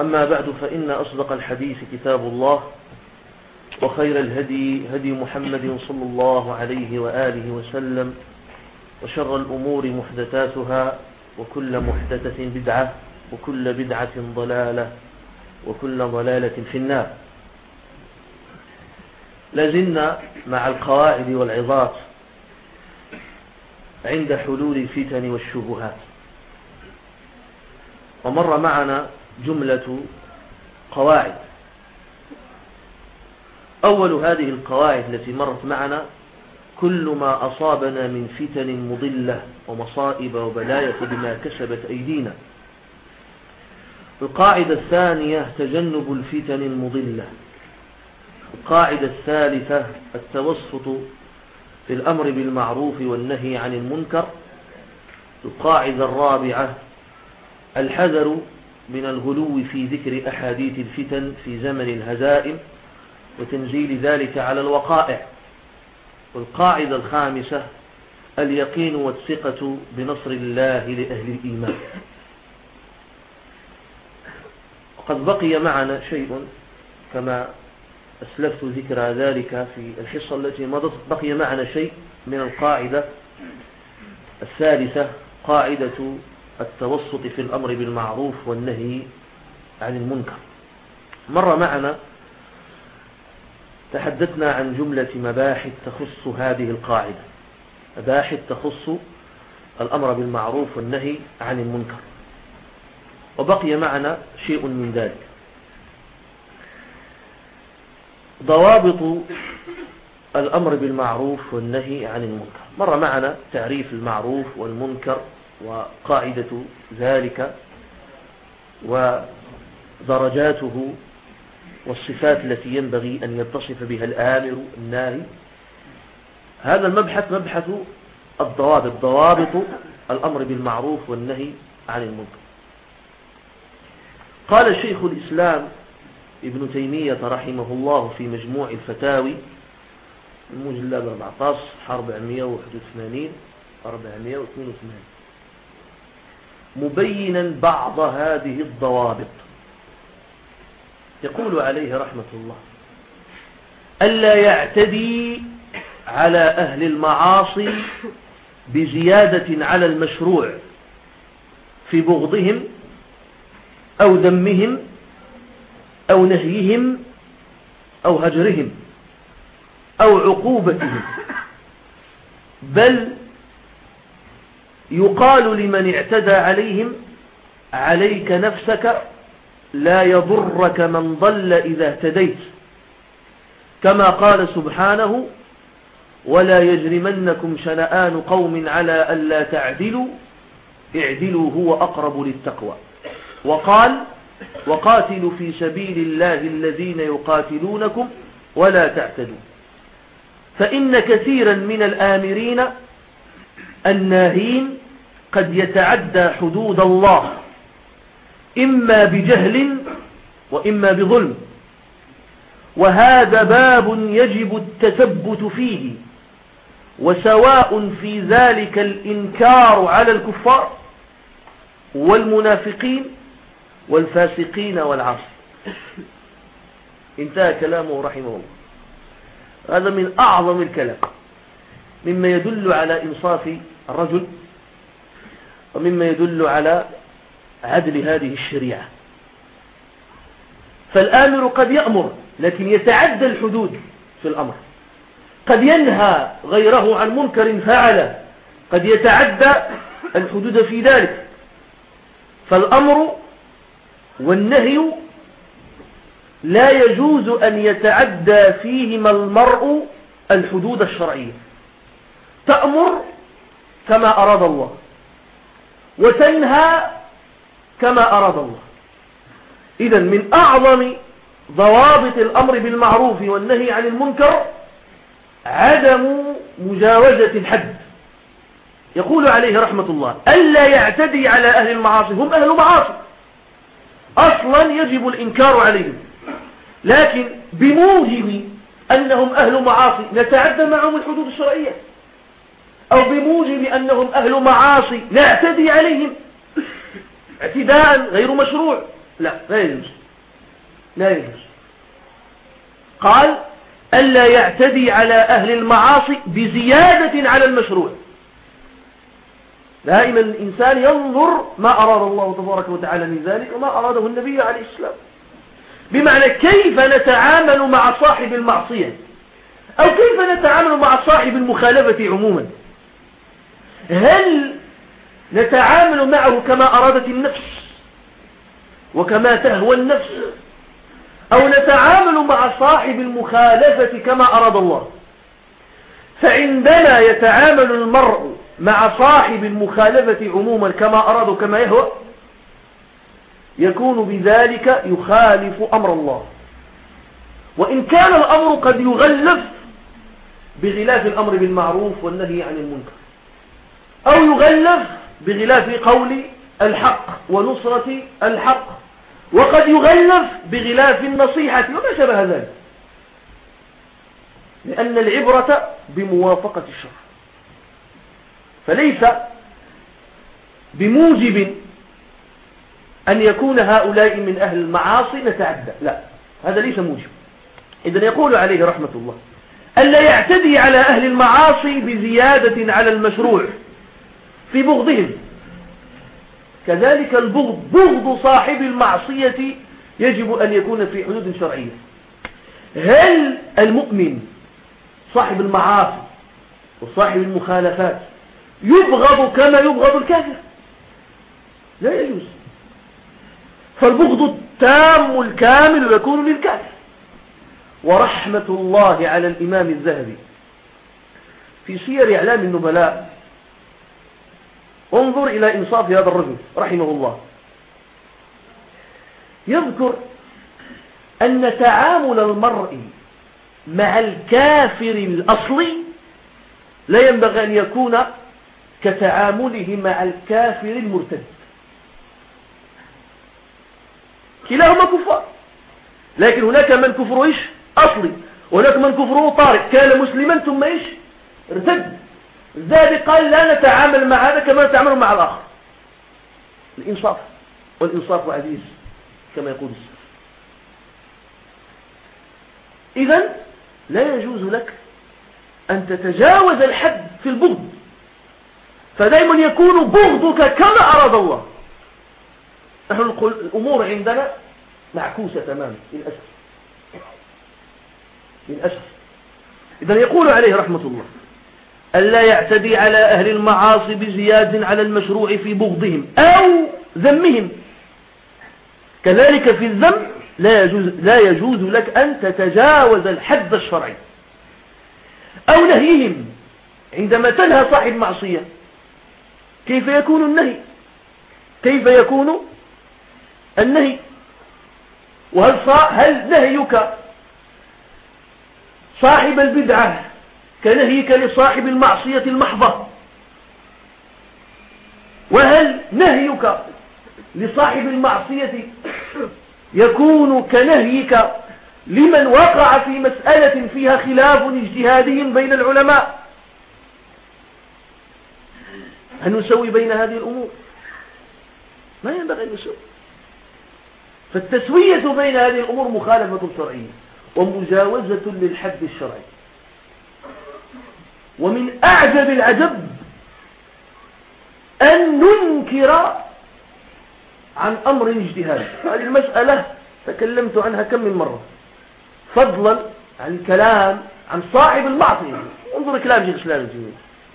أما بعد فإن أصدق الحديث كتاب الله وخير الهدي هدي محمد صلى الله عليه وآله وسلم وشر الأمور محدثاتها وكل محدثة بدعة وكل بدعة ضلالة وكل ضلالة في النار. لازلنا مع القواعد والعظات عند حلول الفتن والشبهات. ومر معنا جملة قواعد. أول هذه القواعد التي مرت معنا كل ما أصابنا من فتن مضلة ومصائب وبلايا بما كسبت أيدينا. القاعدة الثانية تجنب الفتن المضلة. القاعدة الثالثة التوسط في الأمر بالمعروف والنهي عن المنكر. القاعدة الرابعة الحذر من الغلو في ذكر أحاديث الفتن في زمن الهزائم وتنزيل ذلك على الوقائع. والقاعدة الخامسة اليقين والثقة بنصر الله لأهل الإيمان. وقد بقي معنا شيء كما أسلفت ذكر ذلك في الحصة التي مضت. بقي معنا شيء من القاعدة الثالثة قاعدة التوسط في الأمر بالمعروف والنهي عن المنكر. مر معنا تحدثنا عن جملة مباحث تخص هذه القاعدة. مباحث تخص الأمر بالمعروف والنهي عن المنكر. وبقي معنا شيء من ذلك. ضوابط الأمر بالمعروف والنهي عن المنكر. مر معنا تعريف المعروف والمنكر وقاعدة ذلك ودرجاته والصفات التي ينبغي أن يتصف بها الآمر الناهي هذا المبحث مبحث الضوابط ضوابط الأمر بالمعروف والنهي عن المنكر. قال شيخ الإسلام ابن تيمية رحمه الله في مجموع الفتاوي المجلد 14 481 482 مبينا بعض هذه الضوابط. يقول عليه رحمة الله ألا يعتدي على أهل المعاصي بزيادة على المشروع في بغضهم أو ذمهم أو نهيهم أو هجرهم أو عقوبتهم بل يقال لمن اعتدى عليهم عليك نفسك لا يضرك من ضل إذا اهتديت. كما قال سبحانه ولا يجرمنكم شنآن قوم على ألا تعدلوا اعدلوا هو أقرب للتقوى. وقال وقاتلوا في سبيل الله الذين يقاتلونكم ولا تعتدوا. فإن كثيرا من الآمرين الناهين قد يتعدى حدود الله إما بجهل وإما بظلم. وهذا باب يجب التثبت فيه وسواء في ذلك الإنكار على الكفار والمنافقين والفاسقين والعاصي انتهى كلامه رحمه الله. هذا من أعظم الكلام مما يدل على إنصاف الرجل ومما يدل على عدل هذه الشريعة. فالآمر قد يأمر لكن يتعدى الحدود في الأمر. قد ينهى غيره عن منكر فعله قد يتعدى الحدود في ذلك. فالأمر والنهي لا يجوز أن يتعدى فيهما المرء الحدود الشرعية. تأمر كما أراد الله. وتنهى كما أراد الله. إذا من أعظم ضوابط الأمر بالمعروف والنهي عن المنكر عدم مجاوزة الحد. يقول عليه رحمة الله ألا يعتدي على أهل المعاصي هم أهل معاصي. أصلا يجب الإنكار عليهم. لكن بموجب أنهم أهل معاصي نتعدى معهم الحدود الشرعية. أو بموجب أنهم أهل معاصي نعتدي عليهم. اعتداء غير مشروع. لا لا يجوز. لا يجوز. قال ألا يعتدي على أهل المعاصي بزيادة على المشروع. دائما الإنسان ينظر ما أراد الله تبارك وتعالى من ذلك وما أراده النبي عليه السلام. بمعنى كيف نتعامل مع صاحب المعصية؟ أو كيف نتعامل مع صاحب المخالفة عموما؟ هل نتعامل معه كما أرادت النفس وكما تهوى النفس أو نتعامل مع صاحب المخالفة كما أراد الله؟ فعندنا يتعامل المرء مع صاحب المخالفة عموما كما أراد كما يهوى يكون بذلك يخالف أمر الله. وإن كان الأمر قد يغلف بغلاف الأمر بالمعروف والنهي عن المنكر. أو يغلف بغلاف قول الحق ونصرة الحق. وقد يغلف بغلاف النصيحة وما شبه ذلك؟ لأن العبرة بموافقة الشرع. فليس بموجب أن يكون هؤلاء من أهل المعاصي نتعدى. لا هذا ليس موجب. إذن يقول عليه رحمة الله ألا يعتدي على أهل المعاصي بزيادة على المشروع؟ في بغضهم. كذلك البغض بغض صاحب المعصية يجب أن يكون في حدود شرعية. هل المؤمن صاحب المعاصي وصاحب المخالفات يبغض كما يبغض الكافر؟ لا يجوز. فالبغض التام الكامل يكون للكافر. ورحمة الله على الإمام الذهبي في سير إعلام النبلاء انظر إلى إنصاف هذا الرجل رحمه الله. يذكر أن تعامل المرء مع الكافر الأصلي لا ينبغي أن يكون كتعامله مع الكافر المرتد. كلاهما كفار لكن هناك من كفره إيش؟ أصلي وهناك من كفره طارئ. كان مسلما ثم إيش؟ ارتد. ذلك قال لا نتعامل مع هذا كما نتعامل مع الآخر. الإنصاف والإنصاف عزيز كما يقول السلف. إذا لا يجوز لك أن تتجاوز الحد في البغض. فدائما يكون بغضك كما أراد الله. نحن الأمور عندنا معكوسة تماما للأسف. للأسف. إذا يقول عليه رحمة الله ألا يعتدي على أهل المعاصي بزياد على المشروع في بغضهم أو ذمهم. كذلك في الذم لا يجوز, لا يجوز لك أن تتجاوز الحد الشرعي أو نهيهم عندما تنهى صاحب معصية. كيف يكون النهي؟ كيف يكون النهي؟ وهل هل نهيك صاحب البدعة كنهيك لصاحب المعصية المحضة. وهل نهيك لصاحب المعصية يكون كنهيك لمن وقع في مسألة فيها خلاف اجتهادي بين العلماء؟ هل نسوي بين هذه الأمور. ما ينبغي أن نسوي. فالتسوية بين هذه الأمور مخالفة شرعية ومجاوزة للحد الشرعي. ومن أعجب العجب أن ننكر عن أمر اجتهادي هذه المسألة تكلمت عنها كم من مرة. فضلا عن الكلام عن صاحب المعصية. انظر كلام شيخ الإسلام الجميل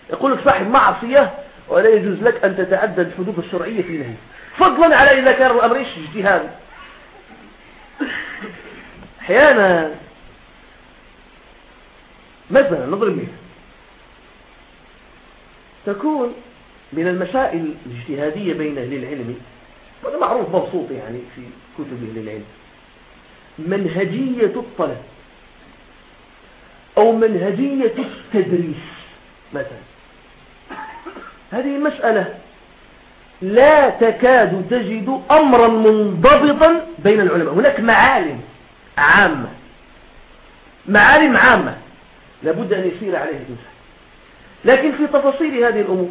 يقول لك صاحب معصية ولا يجوز لك أن تتعدى الحدود الشرعية في النهي فضلا على إذا كان الأمر إيش؟ اجتهاد. أحيانا مثلا نضرب مثل تكون من المسائل الاجتهادية بين أهل العلم وهذا معروف مبسوط يعني في كتب أهل العلم. منهجية الطلب أو منهجية التدريس مثلا. هذه مسألة لا تكاد تجد أمرا منضبطا بين العلماء. هناك معالم عامة معالم عامة لابد أن يسير عليه الإنسان. لكن في تفاصيل هذه الأمور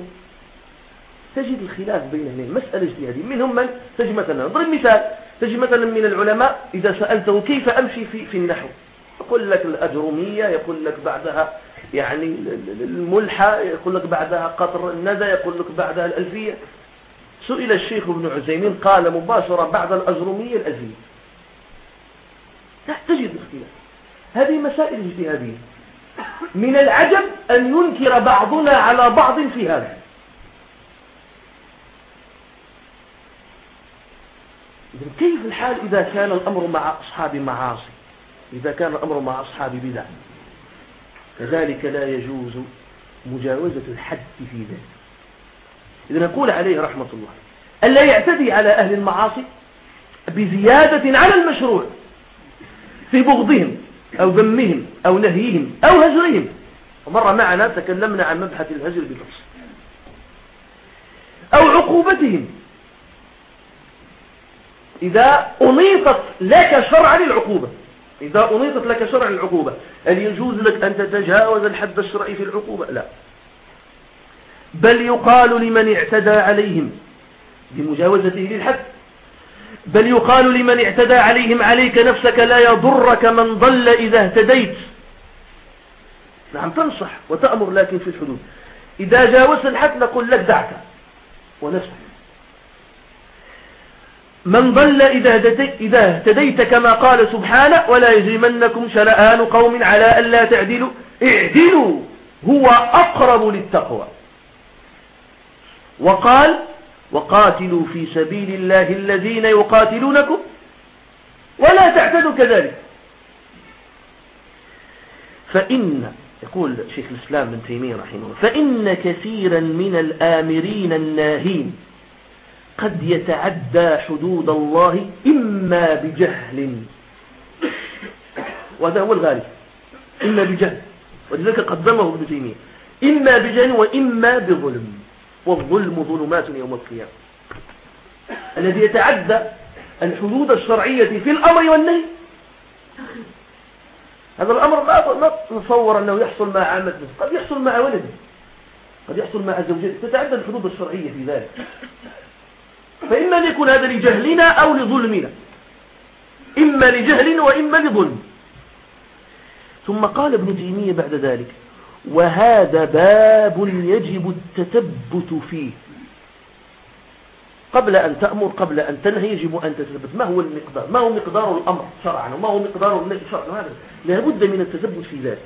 تجد الخلاف بين اثنين مسألة اجتهادية. منهم من؟ تجد مثلا أضرب مثال. تجد مثلا من العلماء إذا سألته كيف أمشي في, في النحو؟ يقول لك الأجرمية يقول لك بعدها يعني الملحة يقول لك بعدها قطر الندى يقول لك بعدها الألفية. سئل الشيخ ابن عزيمين قال مباشرة بعد الأجرمية الألفية. لا تجد اختلاف هذه مسائل اجتهادية. من العجب أن ينكر بعضنا على بعض في هذا. كيف الحال إذا كان الأمر مع أصحاب معاصي؟ إذا كان الأمر مع أصحاب بدع. كذلك لا يجوز مجاوزة الحد في ذلك. إذا نقول عليه رحمة الله ألا يعتدي على أهل المعاصي بزيادة على المشروع في بغضهم. أو ذمهم أو نهيهم أو هجرهم ومر معنا تكلمنا عن مبحث الهجر بالنص أو عقوبتهم. إذا أنيطت لك شرعا العقوبة إذا أنيطت لك شرعا العقوبة هل يجوز لك أن تتجاوز الحد الشرعي في العقوبة؟ لا. بل يقال لمن اعتدى عليهم بمجاوزته للحد. بل يقال لمن اعتدى عليهم عليك نفسك لا يضرك من ضل إذا اهتديت. نعم تنصح وتأمر لكن في الحدود. إذا جاوزت الحد نقول لك دعك ونفسك. من ضل إذا اهتديت كما قال سبحانه ولا يجرمنكم شلآن قوم على ألا تعدلوا. اعدلوا هو أقرب للتقوى. وقال وقاتلوا في سبيل الله الذين يقاتلونكم ولا تعتدوا كذلك. فإن يقول شيخ الإسلام بن تيمية رحمه الله فإن كثيرا من الآمرين الناهين قد يتعدى حدود الله إما بجهل وهذا هو الغالب إما بجهل ولذلك قدمه ابن تيمية إما بجهل وإما بظلم. والظلم ظلمات يوم القيامة. الذي يتعدى الحدود الشرعية في الأمر والنهي. هذا الأمر ما نتصور أنه يحصل مع عامة قد يحصل مع ولده قد يحصل مع زوجته تتعدى الحدود الشرعية في ذلك. فإما أن يكون هذا لجهلنا أو لظلمنا. إما لجهل وإما لظلم. ثم قال ابن تيمية بعد ذلك وهذا باب يجب التثبت فيه. قبل أن تأمر قبل أن تنهي يجب أن تثبت ما هو المقدار؟ ما هو مقدار الأمر شرعا؟ وما هو مقدار النهي؟ شرعا. لا بد من التثبت في ذلك.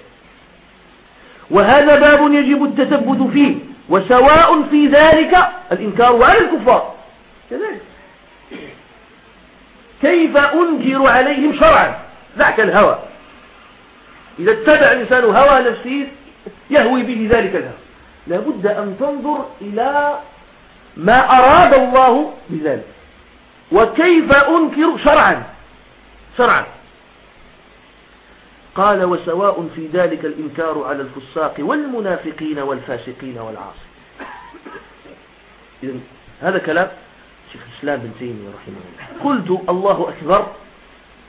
وهذا باب يجب التثبت فيه. وسواء في ذلك الإنكار على الكفار. كذلك. كيف أنكر عليهم شرعا؟ ذاك الهوى. إذا اتبع الإنسان هوى نفسه يهوي به ذلك الهوى لابد أن تنظر إلى ما أراد الله بذلك. وكيف أنكر شرعا؟ شرعا. قال وسواء في ذلك الإنكار على الفساق والمنافقين والفاسقين والعاصي إذن هذا كلام شيخ الإسلام بن تيمية رحمه الله. قلت الله أكبر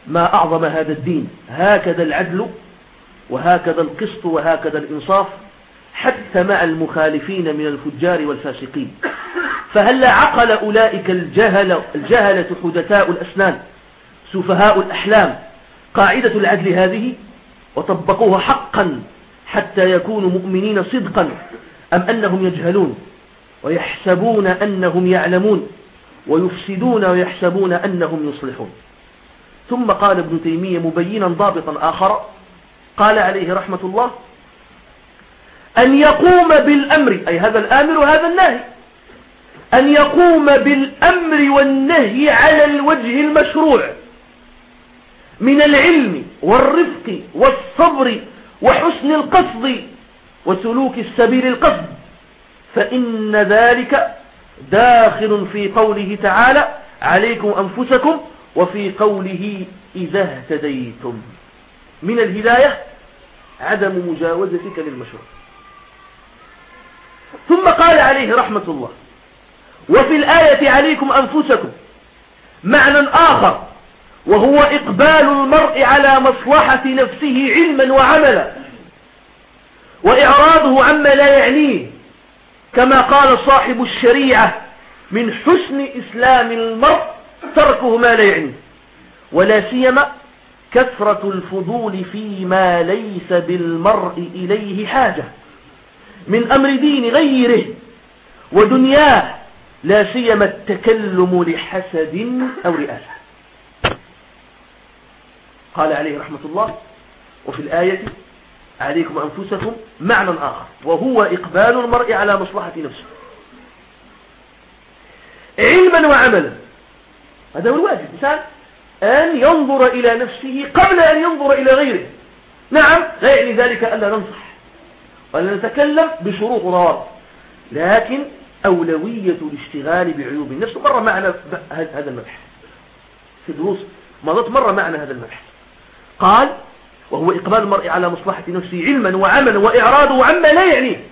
ما أعظم هذا الدين. هكذا العدل وهكذا القسط وهكذا الإنصاف حتى مع المخالفين من الفجار والفاسقين. فهل عقل أولئك الجهل الجهلة حدثاء الأسنان سفهاء الأحلام قاعدة العدل هذه؟ وطبقوها حقا حتى يكونوا مؤمنين صدقا أم أنهم يجهلون ويحسبون أنهم يعلمون ويفسدون ويحسبون أنهم يصلحون؟ ثم قال ابن تيمية مبينا ضابطا آخر قال عليه رحمة الله أن يقوم بالأمر أي هذا الآمر وهذا الناهي أن يقوم بالأمر والنهي على الوجه المشروع من العلم والرفق والصبر وحسن القصد وسلوك السبيل القصد فإن ذلك داخل في قوله تعالى عليكم أنفسكم وفي قوله إذا اهتديتم. من الهداية عدم مجاوزتك للمشروع. ثم قال عليه رحمة الله وفي الآية عليكم أنفسكم معنى آخر وهو إقبال المرء على مصلحة نفسه علما وعملا وإعراضه عما لا يعنيه كما قال صاحب الشريعة من حسن إسلام المرء تركه ما لا يعنيه ولا سيما كثرة الفضول فيما ليس بالمرء إليه حاجة. من أمر دين غيره ودنياه لا سيما التكلم لحسد أو رئاسة. قال عليه رحمة الله وفي الآية عليكم أنفسكم معنى آخر وهو إقبال المرء على مصلحة نفسه. علما وعملا هذا هو الواجب. مثال أن ينظر إلى نفسه قبل أن ينظر إلى غيره. نعم لا يعني ذلك ألا ننصح. ولا نتكلم بشروط وضوابط لكن أولوية الاشتغال بعيوب النفس. مرة معنا هذا المبحث. في دروس مضت مرة معنا هذا المبحث. قال وهو إقبال المرء على مصلحة نفسه علما وعملا وإعراضه عما لا يعنيه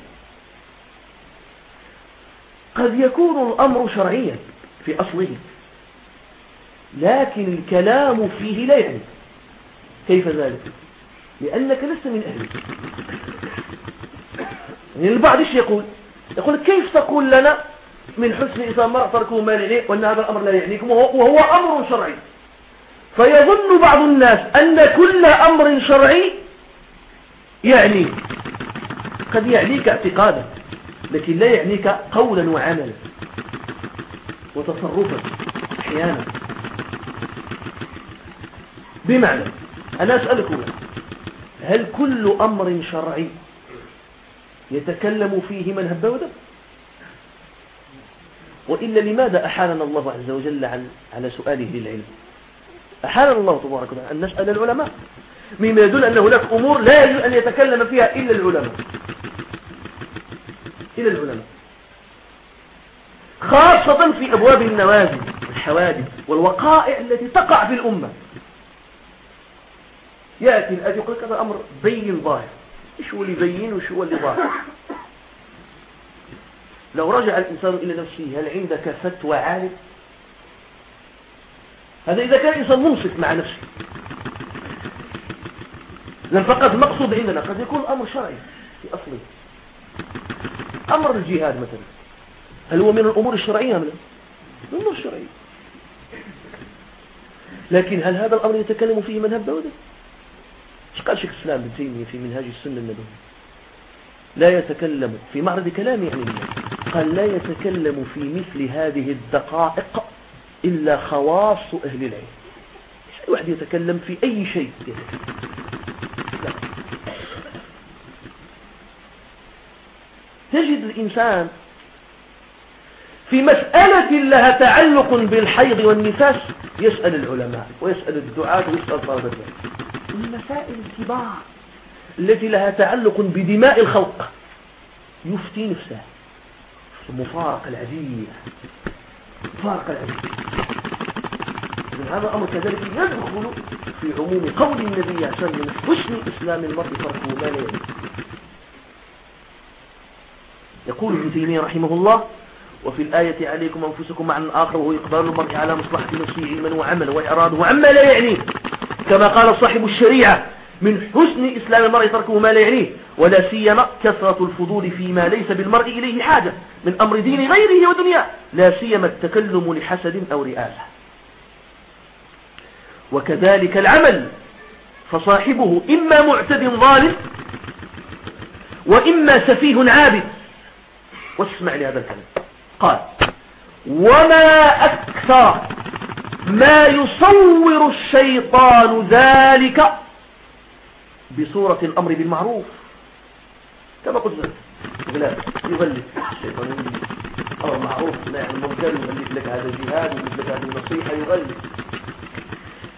قد يكون الأمر شرعيا في أصله. لكن الكلام فيه لا يعني كيف ذلك؟ لأنك لست من أهله يعني البعض إيش يقول؟ يقول كيف تقول لنا من حسن إسلام مرء تركه ما يعنيه وأن هذا الأمر لا يعنيكم وهو أمر شرعي. فيظن بعض الناس أن كل أمر شرعي يعني قد يعنيك اعتقادا لكن لا يعنيك قولا وعملا وتصرفا أحيانا. بمعنى أنا أسألكم هل كل أمر شرعي يتكلم فيه من هب ودب وإلا لماذا أحالنا الله عز وجل على سؤاله للعلم؟ أحالنا الله تبارك وتعالى أن نسأل العلماء مما يدل أن هناك أمور لا يجوز أن يتكلم فيها إلا العلماء. إلا العلماء. خاصة في أبواب النوازل والحوادث والوقائع التي تقع في الأمة. يأتي الأجل يقول لك هذا أمر بين ظاهر. إيش هو اللي بين وش هو اللي ظاهر؟ لو رجع الإنسان إلى نفسه هل عندك فتوى عالم هذا إذا كان الإنسان منصف مع نفسه. لأن فقط مقصود عندنا قد يكون أمر شرعي في أصله. أمر الجهاد مثلا. هل هو من الأمور الشرعية من الأمور الشرعية. لكن هل هذا الأمر يتكلم فيه من هب وده إيش قال شيخ الإسلام ابن تيمية في منهاج السنة النبوي لا يتكلم في معرض كلام يعني قال لا يتكلم في مثل هذه الدقائق إلا خواص أهل العلم أي واحد يتكلم في أي شيء. تجد الإنسان في مسألة لها تعلق بالحيض والنفاس يسأل العلماء ويسأل الدعاة ويسأل طلبة العلم المسائل الكبار التي لها تعلق بدماء الخلق. يفتي نفسه. المفارقة العجيبة المفارقة العجيبة هذا الأمر كذلك يدخل في عموم قول النبي عليه وسلم حسن إسلام المرء تركه ما لا يليه يقول ابن تيمية رحمه الله وفي الآية عليكم أنفسكم معنى آخر وهو إقبال المرء على مصلحة نفسه علما وعملا. وإعراضه عما لا يعنيه كما قال صاحب الشريعة من حسن إسلام المرء تركه ما لا يعنيه ولا سيما كثرة الفضول فيما ليس بالمرء إليه حاجة من أمر دين غيره ودنياه لا سيما التكلم لحسد أو رئاسة. وكذلك العمل فصاحبه إما معتد ظالم وإما سفيه عابد. واسمع لهذا الكلام. قال وما أكثر ما يصور الشيطان ذلك بصورة الأمر بالمعروف. كما قلت لك يغلق الشيطان يغلق أمر معروف لا يعني المنكر يغلق لك هذا الجهاد يغلق لك هذه النصيحة يغلق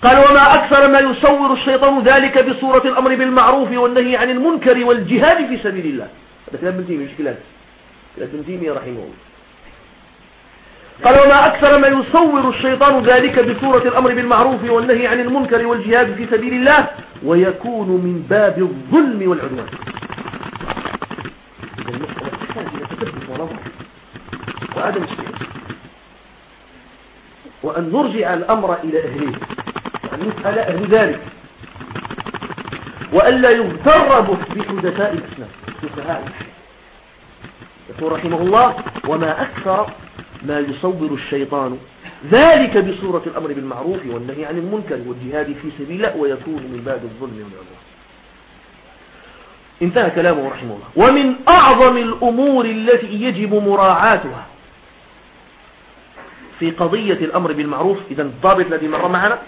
قال وما أكثر ما يصور الشيطان ذلك بصورة الأمر بالمعروف والنهي عن المنكر والجهاد في سبيل الله. هذا كلام ابن تيمية مش كلام. كلام ابن تيمية رحمه الله. قال وما أكثر ما يصور الشيطان ذلك بصورة الأمر بالمعروف والنهي عن المنكر والجهاد في سبيل الله ويكون من باب الظلم والعدوان. وعدم وأن نرجع الأمر إلى أهله. وأن يسأل أهل ذلك. وألا يغتر بحدثاء الإسلام. يقول رحمه الله وما أكثر ما يصور الشيطان ذلك بصورة الأمر بالمعروف والنهي عن المنكر والجهاد في سبيل الله ويكون من باب الظلم والعدوان. انتهى كلامه رحمه الله. ومن أعظم الأمور التي يجب مراعاتها في قضية الأمر بالمعروف. إذا الضابط الذي مر معنا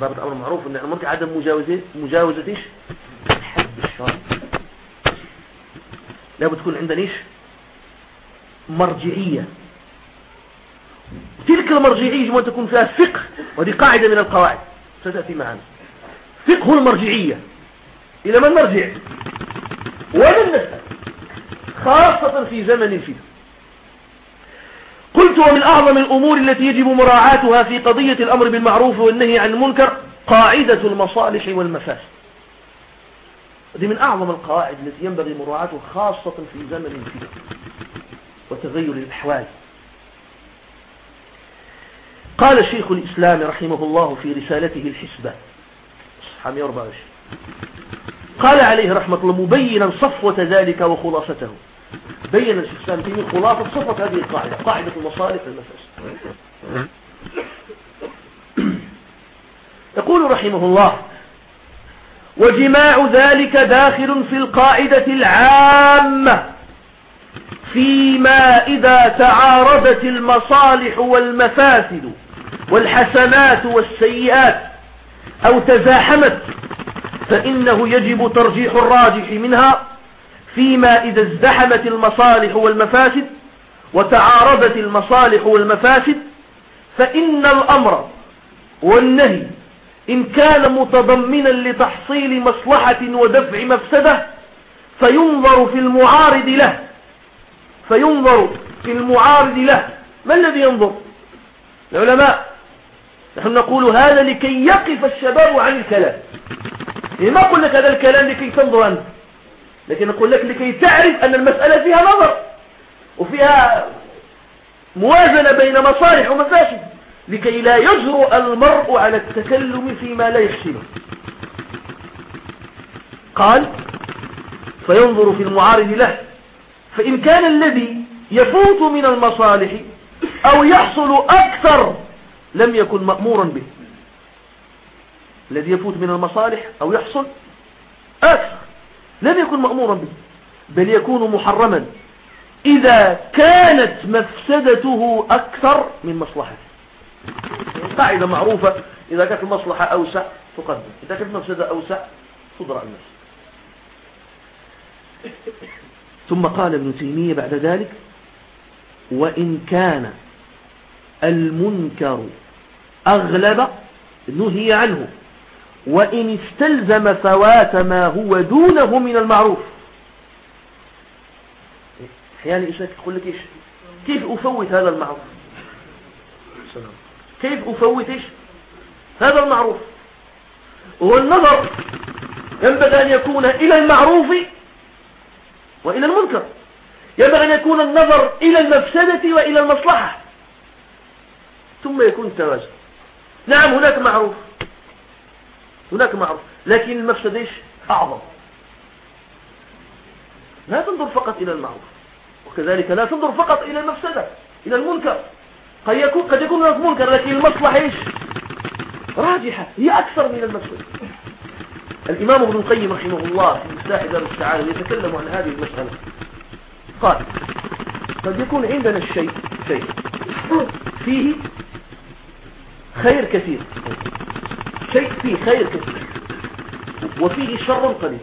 ضابط الأمر بالمعروف أن المنكر عدم مجاوزة مجاوزة إيش؟ الحد الشرعي. لابد تكون عندنا إيش؟ مرجعية. تلك المرجعية يجب أن تكون فيها فقه وهذه قاعدة من القواعد. ستأتي معنا. فقه المرجعية. إلى من نرجع ومن نسأل خاصة في زمن الفتن. قلت ومن أعظم الأمور التي يجب مراعاتها في قضية الأمر بالمعروف والنهي عن المنكر قاعدة المصالح والمفاسد. هذه من أعظم القواعد التي ينبغي مراعاتها خاصة في زمن الفتن. وتغير الأحوال. قال شيخ الإسلام رحمه الله في رسالته الحسبة. صفحة 124 قال عليه رحمة الله مبينا صفوة ذلك وخلاصته. بين الشيخ الإسلام تيمية خلاصة صفوة هذه القاعدة قاعدة المصالح المفاسد يقول رحمه الله وجماع ذلك داخل في القاعدة العامة فيما إذا تعارضت المصالح والمفاسد والحسنات والسيئات أو تزاحمت فإنه يجب ترجيح الراجح منها فيما إذا ازدحمت المصالح والمفاسد وتعارضت المصالح والمفاسد فإن الأمر والنهي إن كان متضمنا لتحصيل مصلحة ودفع مفسدة فينظر في المعارض له. فينظر في المعارض له. ما الذي ينظر؟ العلماء نحن نقول هذا لكي يقف الشباب عن الكلام. يعني ما أقول لك هذا الكلام لكي تنظر أنت لكن أقول لك لكي تعرف أن المسألة فيها نظر وفيها موازنة بين مصالح ومفاسد لكي لا يجرؤ المرء على التكلم فيما لا يحسنه قال فينظر في المعارض له فإن كان الذي يفوت من المصالح أو يحصل أكثر لم يكن مأمورا به. الذي يفوت من المصالح أو يحصل أكثر. لم يكن مأمورا به. بل يكون محرما. إذا كانت مفسدته أكثر من مصلحته. قاعدة معروفة. إذا كانت المصلحة أوسع تقدم. إذا كانت المفسدة أوسع تضرع النفس ثم قال ابن تيمية بعد ذلك وإن كان المنكر أغلب نهي عنه. وإن استلزم فوات ما هو دونه من المعروف. أحيانا إيش يقول لك إيش؟ كيف أفوت هذا المعروف؟ كيف أفوت إيش؟ هذا المعروف. والنظر ينبغي أن يكون إلى المعروف وإلى المنكر. ينبغي أن يكون النظر إلى المفسدة وإلى المصلحة. ثم يكون التوازن. نعم هناك معروف. هناك معروف. لكن المفسدة إيش أعظم. لا تنظر فقط إلى المعروف. وكذلك لا تنظر فقط إلى المفسدة إلى المنكر. قد يكون قد يكون هناك منكر لكن المصلحة إيش؟ راجحة. هي أكثر من المفسدة. الإمام ابن القيم رحمه الله في مفتاح دار السعادة يتكلم عن هذه المسألة. قال قد يكون عندنا الشيء شيء. فيه خير كثير. شيء فيه خير كثير. وفيه شر قليل.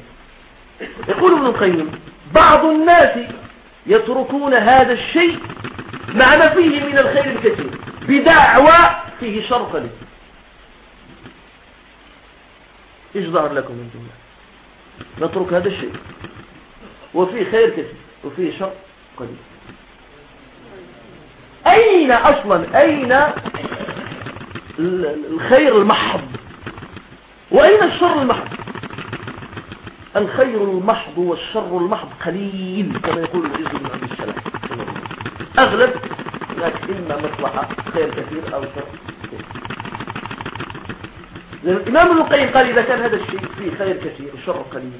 يقول ابن القيم بعض الناس يتركون هذا الشيء مع ما فيه من الخير الكثير. بدعوى فيه شر قليل. إيش ظهر لكم من جملة نترك هذا الشيء. وفيه خير كثير. وفيه شر قليل. أين أصلا؟ أين الخير المحض. وأين الشر المحض؟ الخير المحض والشر المحض قليل كما يقول العز بن عبد السلام. أغلب هناك إما مصلحة خير كثير أو شر الإمام ابن القيم قال إذا كان هذا الشيء فيه خير كثير وشر قليل.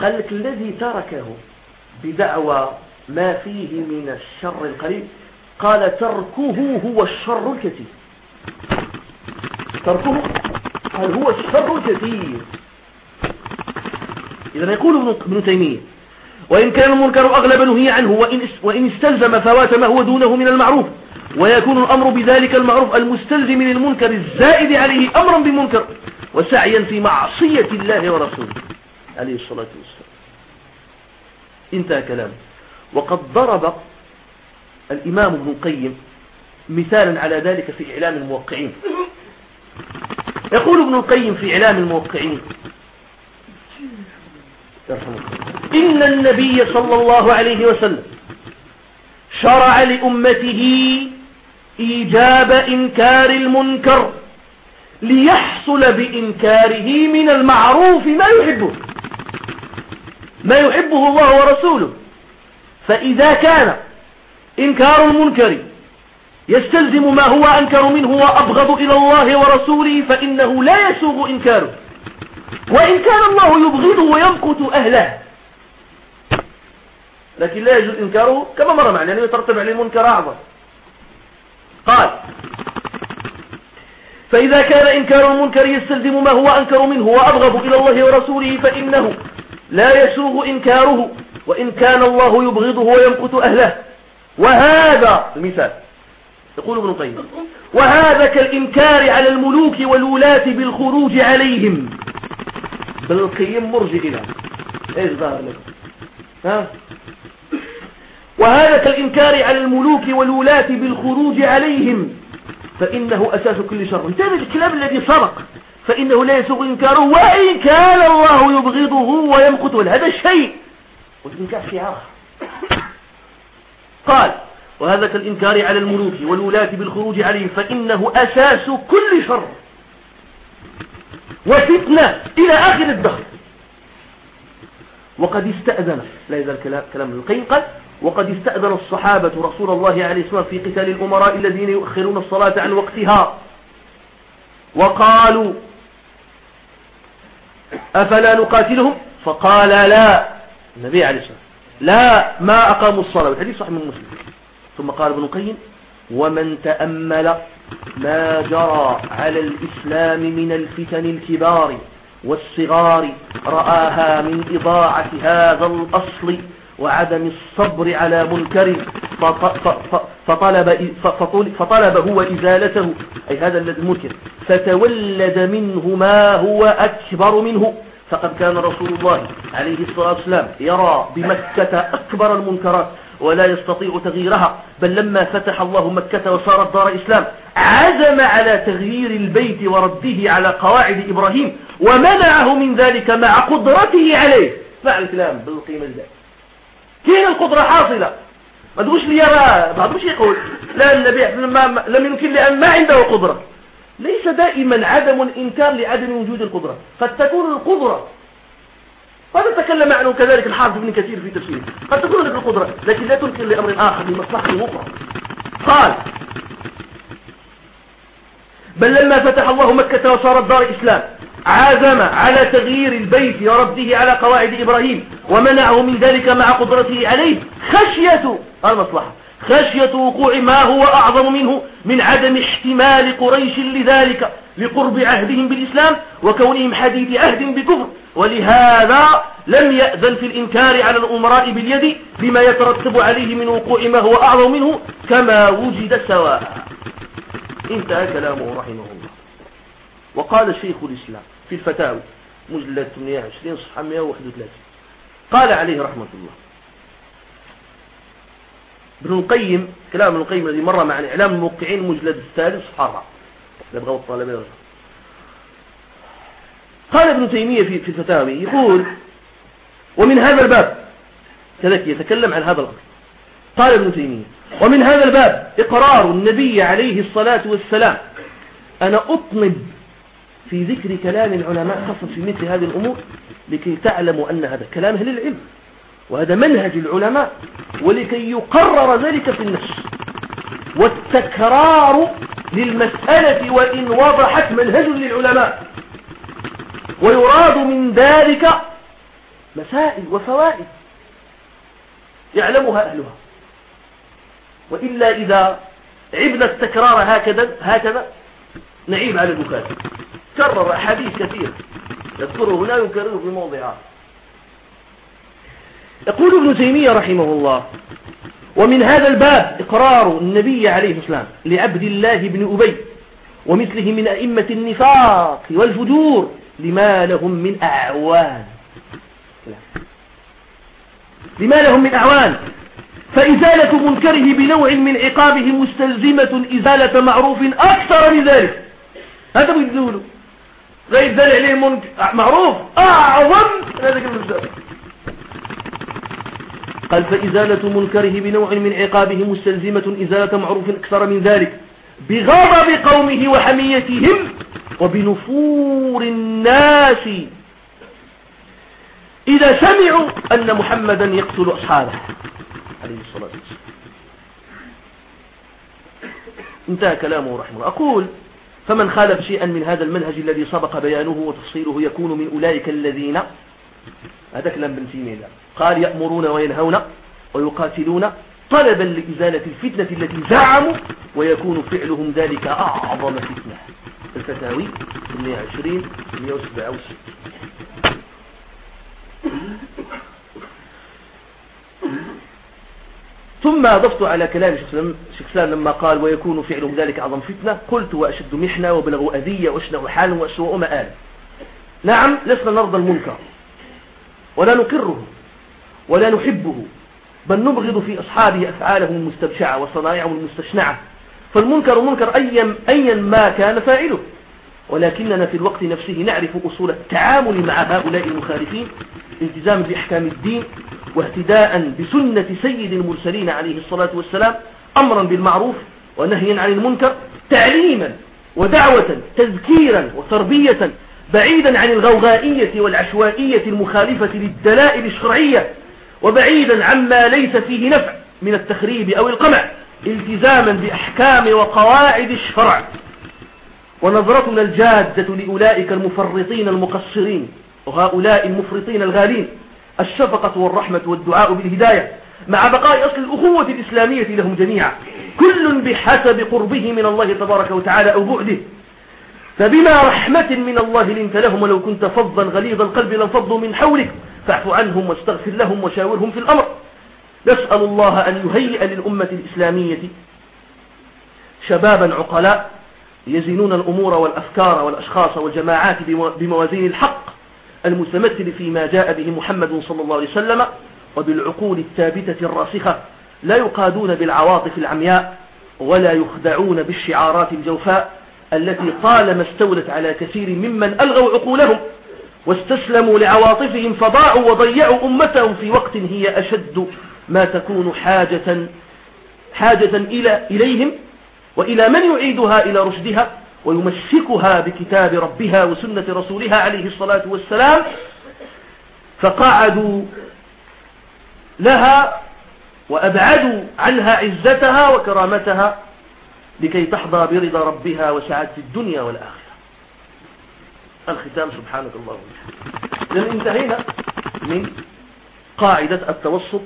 قال لك الذي تركه بدعوى ما فيه من الشر القليل قال تركه هو الشر الكثير. تركه؟ قال هو الشر الكثير إذا يقول ابن تيمية وإن كان المنكر أغلب نهي عنه وإن, وإن استلزم فوات ما هو دونه من المعروف ويكون الأمر بذلك المعروف المستلزم للمنكر الزائد عليه أمرا بمنكر وسعيا في معصية الله ورسوله عليه الصلاة والسلام. انتهى كلامه. وقد ضرب الإمام ابن القيم مثالا على ذلك في إعلام الموقعين. يقول ابن القيم في إعلام الموقعين. إن النبي صلى الله عليه وسلم شرع لأمته إيجاب إنكار المنكر ليحصل بإنكاره من المعروف ما يحبه. ما يحبه الله ورسوله. فإذا كان إنكار المنكر يستلزم ما هو أنكر منه وأبغض إلى الله ورسوله فإنه لا يسوغ إنكاره. وإن كان الله يبغضه ويمقت أهله. لكن لا يجوز إنكاره كما مر معنا لأنه يترتب عليه المنكر أعظم. قال فإذا كان إنكار المنكر يستلزم ما هو أنكر منه وأبغض إلى الله ورسوله فإنه لا يسوغ إنكاره. وإن كان الله يبغضه ويمقت أهله. وهذا المثال. يقول ابن القيم. وهذا كالإنكار على الملوك والولاة بالخروج عليهم. بل القيم مرجع إلى إيش ظهر لك؟ ها؟ وهذا كالإنكار على الملوك والولاة بالخروج عليهم. فإنه أساس كل شر. انتبه الكلام الذي سبق. فإنه لا يسوغ إنكاره وإن كان الله يبغضه ويمقته. هذا الشيء. والإنكار شعار. قال وهذا كالإنكار على الملوك والولاة بالخروج عليهم فإنه أساس كل شر وفتنة إلى آخر الدهر. وقد استأذن لا يزال كلام القيم قال وقد استأذن الصحابة رسول الله عليه الصلاة في قتال الأمراء الذين يؤخرون الصلاة عن وقتها. وقالوا أفلا نقاتلهم؟ فقال لا. النبي عليه الصلاة لا ما أقاموا الصلاة. الحديث صحيح من مسلم. ثم قال ابن القيم ومن تأمل ما جرى على الإسلام من الفتن الكبار والصغار رآها من إضاعة هذا الأصل وعدم الصبر على منكر فطلب, فطلب هو إزالته أي هذا المنكر فتولد منه ما هو أكبر منه. فقد كان رسول الله عليه الصلاة والسلام يرى بمكة أكبر المنكرات. ولا يستطيع تغييرها بل لما فتح الله مكة وصارت دار إسلام عزم على تغيير البيت ورده على قواعد إبراهيم ومنعه من ذلك مع قدرته عليه. فعل الكلام بالقيمة ذلك كين القدرة حاصلة. ما تقولش لي يرى ما تقولش يقول لا النبي لم يمكن لأن ما عنده قدرة. ليس دائما عدم الإنكار لعدم وجود القدرة. قد تكون القدرة. وهذا تكلم عنه كذلك الحافظ ابن كثير في تفسيره. قد تكون لك القدرة لكن لا تنكر لأمر آخر لمصلحة أخرى. قال بل لما فتح الله مكة وصارت دار إسلام عازم على تغيير البيت ورده على قواعد إبراهيم ومنعه من ذلك مع قدرته عليه خشية المصلحة. خشية وقوع ما هو أعظم منه من عدم احتمال قريش لذلك. لقرب عهدهم بالإسلام وكونهم حديث عهد بكفر. ولهذا لم يأذن في الإنكار على الأمراء باليد بما يترتب عليه من وقوع ما هو أعظم منه كما وجد سواء. انتهى كلامه رحمه الله. وقال شيخ الإسلام في الفتاوى مجلد 28 صفحة 131 قال عليه رحمة الله. ابن القيم كلام ابن القيم الذي مر مع إعلام الموقعين مجلد الثالث صفحة 4 لبغوا الطالب يرجع قال ابن تيمية في في الفتاوى يقول ومن هذا الباب كذلك يتكلم عن هذا الأمر قال ابن تيمية ومن هذا الباب إقرار النبي عليه الصلاة والسلام. أنا أطنب في ذكر كلام العلماء خاصة في مثل هذه الأمور لكي تعلموا أن هذا كلام أهل العلم وهذا منهج العلماء ولكي يقرر ذلك في النفس. والتكرار للمسألة وإن وضحت منهج للعلماء. ويراد من ذلك مسائل وفوائد يعلمها أهلها. وإلا إذا عبنا التكرار هكذا هكذا نعيب على البخاري كرر أحاديث كثيرة يذكره هنا يكرره في موضع يقول ابن تيمية رحمه الله ومن هذا الباب إقرار النبي عليه السلام لعبد الله بن أبي ومثله من أئمة النفاق والفجور لما لهم من أعوان. لما لهم من أعوان. فإزالة منكره بنوع من عقابه مستلزمة إزالة معروف أكثر من ذلك. هذا بيدلوله غير ذلك عليه منكر معروف أعظم هذا كلمة قال فإزالة منكره بنوع من عقابه مستلزمة إزالة معروف أكثر من ذلك بغضب قومه وحميتهم وبنفور الناس. إذا سمعوا أن محمدا يقتل أصحابه. عليه الصلاة والسلام. انتهى كلامه رحمه الله. أقول فمن خالف شيئا من هذا المنهج الذي سبق بيانه وتفصيله يكون من أولئك الذين هذا كلام بن تيمية. قال يأمرون وينهون ويقاتلون طلبا لإزالة الفتنة التي زعموا ويكون فعلهم ذلك أعظم فتنة. الفتاوي 120 167 ثم أضفت على كلام شكسان لما قال ويكون فعلهم ذلك أعظم فتنة قلت وأشد محنة وبلغوا أذية وأشنع حال وأسوأ مآل نعم لسنا نرضى المنكر. ولا نقره ولا نحبه بل نبغض في أصحابه أفعالهم المستبشعة وصنائعهم المستشنعة. فالمنكر منكر أيا, أيا ما كان فاعله. ولكننا في الوقت نفسه نعرف أصول التعامل مع هؤلاء المخالفين التزام بأحكام الدين واهتداء بسنة سيد المرسلين عليه الصلاة والسلام أمرا بالمعروف ونهيا عن المنكر تعليما ودعوة تذكيرا وتربية بعيدا عن الغوغائية والعشوائية المخالفة للدلائل الشرعية وبعيدا عما ليس فيه نفع من التخريب أو القمع التزاما بأحكام وقواعد الشرع. ونظرتنا الجادة لأولئك المفرطين المقصرين وهؤلاء المفرطين الغالين الشفقة والرحمة والدعاء بالهداية مع بقاء أصل الأخوة الإسلامية لهم جميعا. كل بحسب قربه من الله تبارك وتعالى أو بعده. فبما رحمة من الله لنت لهم ولو كنت فظا غليظ القلب لانفضوا من حولك فاعف عنهم واستغفر لهم وشاورهم في الأمر. نسأل الله أن يهيئ للأمة الإسلامية شبابا عقلاء يزنون الأمور والأفكار والأشخاص والجماعات بموازين الحق المتمثل فيما جاء به محمد صلى الله عليه وسلم وبالعقول الثابتة الراسخة لا يقادون بالعواطف العمياء ولا يخدعون بالشعارات الجوفاء التي طالما استولت على كثير ممن ألغوا عقولهم واستسلموا لعواطفهم فضاعوا وضيعوا أمتهم في وقت هي أشد ما تكون حاجة حاجة إلى إليهم وإلى من يعيدها إلى رشدها ويمسكها بكتاب ربها وسنة رسولها عليه الصلاة والسلام فقعدوا لها وأبعدوا عنها عزتها وكرامتها لكي تحظى برضا ربها وسعادة الدنيا والآخرة. الختام سبحانك الله وبحمدك. انتهينا من قاعدة التوسط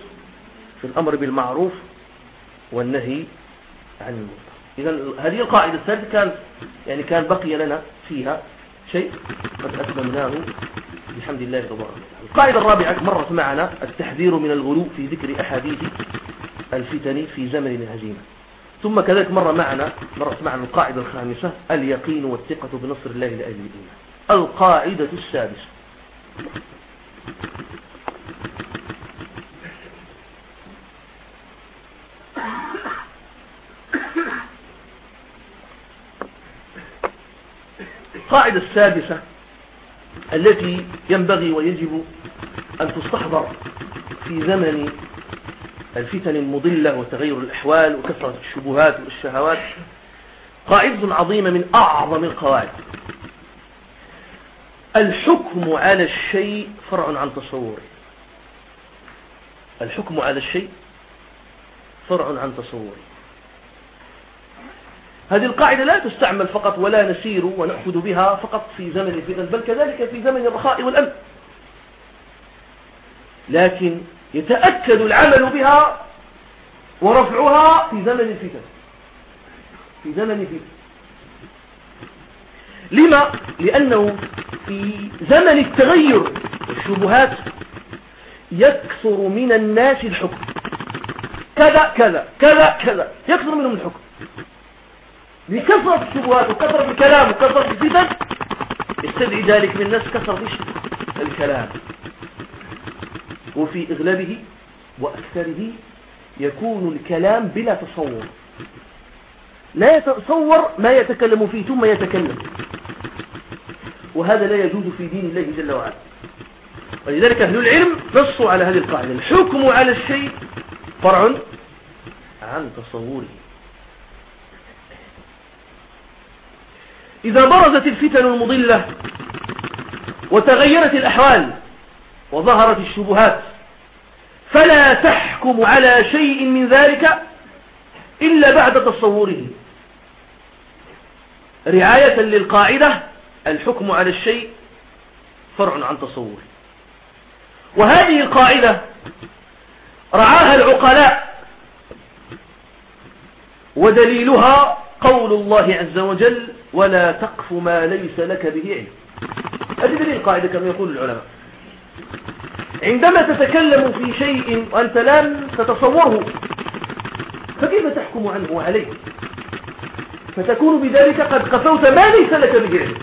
في الأمر بالمعروف والنهي عن المنكر. إذا هذه القاعدة الثالثة كان يعني كان بقي لنا فيها شيء قد أتممناه. بحمد الله تبارك القاعدة الرابعة مرت معنا التحذير من الغلو في ذكر أحاديث الفتن في زمن الهزيمة. ثم كذلك مر معنا مرت معنا القاعدة الخامسة اليقين والثقة بنصر الله لأهل الإيمان. القاعدة السادسة. القاعدة السادسة التي ينبغي ويجب أن تستحضر في زمن الفتن المضلة وتغير الأحوال وكثرة الشبهات والشهوات قاعدة عظيمة من أعظم القواعد. الحكم على الشيء فرع عن تصوره. الحكم على الشيء فرع عن تصوره. هذه القاعدة لا تستعمل فقط ولا نسير ونأخذ بها فقط في زمن الفتن بل كذلك في زمن الرخاء والأمن. لكن يتأكد العمل بها ورفعها في زمن الفتن. في زمن الفتن. لما؟ لأنه في زمن التغير الشبهات يكثر من الناس الحكم. كذا كذا كذا كذا. يكثر منهم الحكم. لكثرة الشبهات وكثرة الكلام وكثرة الفتن يستدعي ذلك من الناس كثرة الكلام. وفي إغلبه وأكثره يكون الكلام بلا تصور. لا يتصور ما يتكلم فيه ثم يتكلم. وهذا لا يجوز في دين الله جل وعلا. ولذلك أهل العلم نصوا على هذه القاعدة. الحكم على الشيء فرع عن تصوره. إذا برزت الفتن المضلة وتغيرت الأحوال وظهرت الشبهات. فلا تحكم على شيء من ذلك إلا بعد تصوره رعاية للقاعدة الحكم على الشيء فرع عن تصوره. وهذه القاعدة رعاها العقلاء ودليلها قول الله عز وجل ولا تقف ما ليس لك به علم. هذه دليل القاعدة كما يقول العلماء. عندما تتكلم في شيء وأنت لم تتصوره فكيف تحكم عنه وعليه فتكون بذلك قد قفوت ما ليس لك به علم.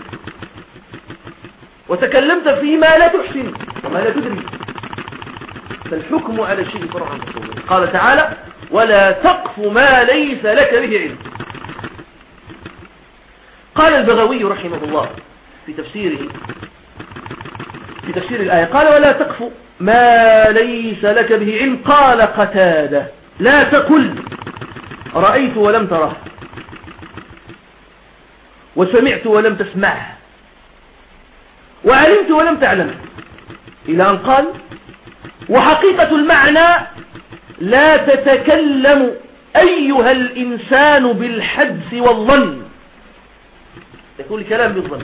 وتكلمت فيما لا تحسن وما لا تدري. فالحكم على الشيء فرع عن قال تعالى ولا تقف ما ليس لك به علم. قال البغوي رحمه الله في تفسيره في تفسير الآية. قال ولا تقف. ما ليس لك به علم. قال قتادة. لا تقل رأيت ولم تره. وسمعت ولم تسمعه وعلمت ولم تعلم. إلى أن قال وحقيقة المعنى لا تتكلم أيها الإنسان بالحدس والظن. يكون الكلام بالظن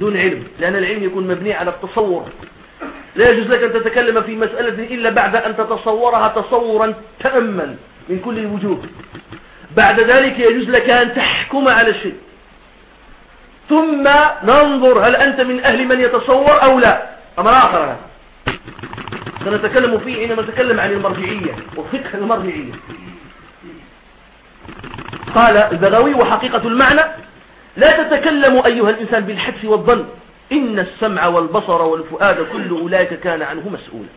دون علم لأن العلم يكون مبني على التصور. لا يجوز لك أن تتكلم في مسألة إلا بعد أن تتصورها تصورا تأما من كل الوجوه. بعد ذلك يجوز لك أن تحكم على الشيء. ثم ننظر هل أنت من أهل من يتصور أو لا. أمر آخر. هذا سنتكلم فيه حينما نتكلم عن المرجعية وفقه المرجعية. قال البغوي وحقيقة المعنى لا تتكلم أيها الإنسان بالحدس والظن. إن السمع والبصر والفؤاد كل أولئك كان عنه مسؤولا.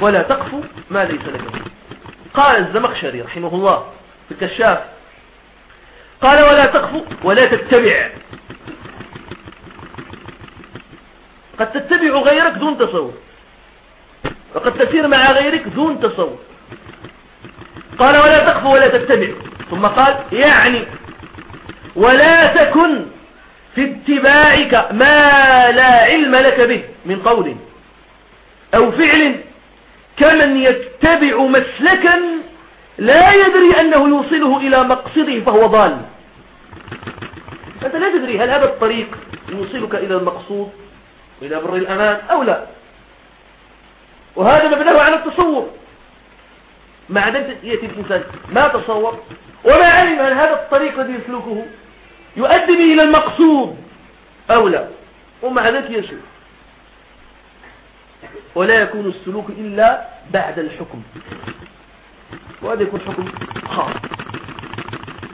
ولا تقف ما ليس لك قال الزمخشري رحمه الله في الكشاف قال ولا تقف ولا تتبع. قد تتبع غيرك دون تصور وقد تسير مع غيرك دون تصور قال ولا تقف ولا تتبع. ثم قال يعني ولا تكن في اتباعك ما لا علم لك به من قول أو فعل كمن يتبع مسلكا لا يدري أنه يوصله إلى مقصده فهو ضال. أنت لا تدري هل هذا الطريق يوصلك إلى المقصود وإلى بر الأمان أو لا. وهذا مبناه على التصور. مع ذلك يأتي الإنسان ما تصور؟ وما علم أن هذا الطريق الذي يسلكه يؤدي به إلى المقصود أو لا. ومع ذلك يسلك ولا يكون السلوك إلا بعد الحكم. وهذا يكون حكم خاص.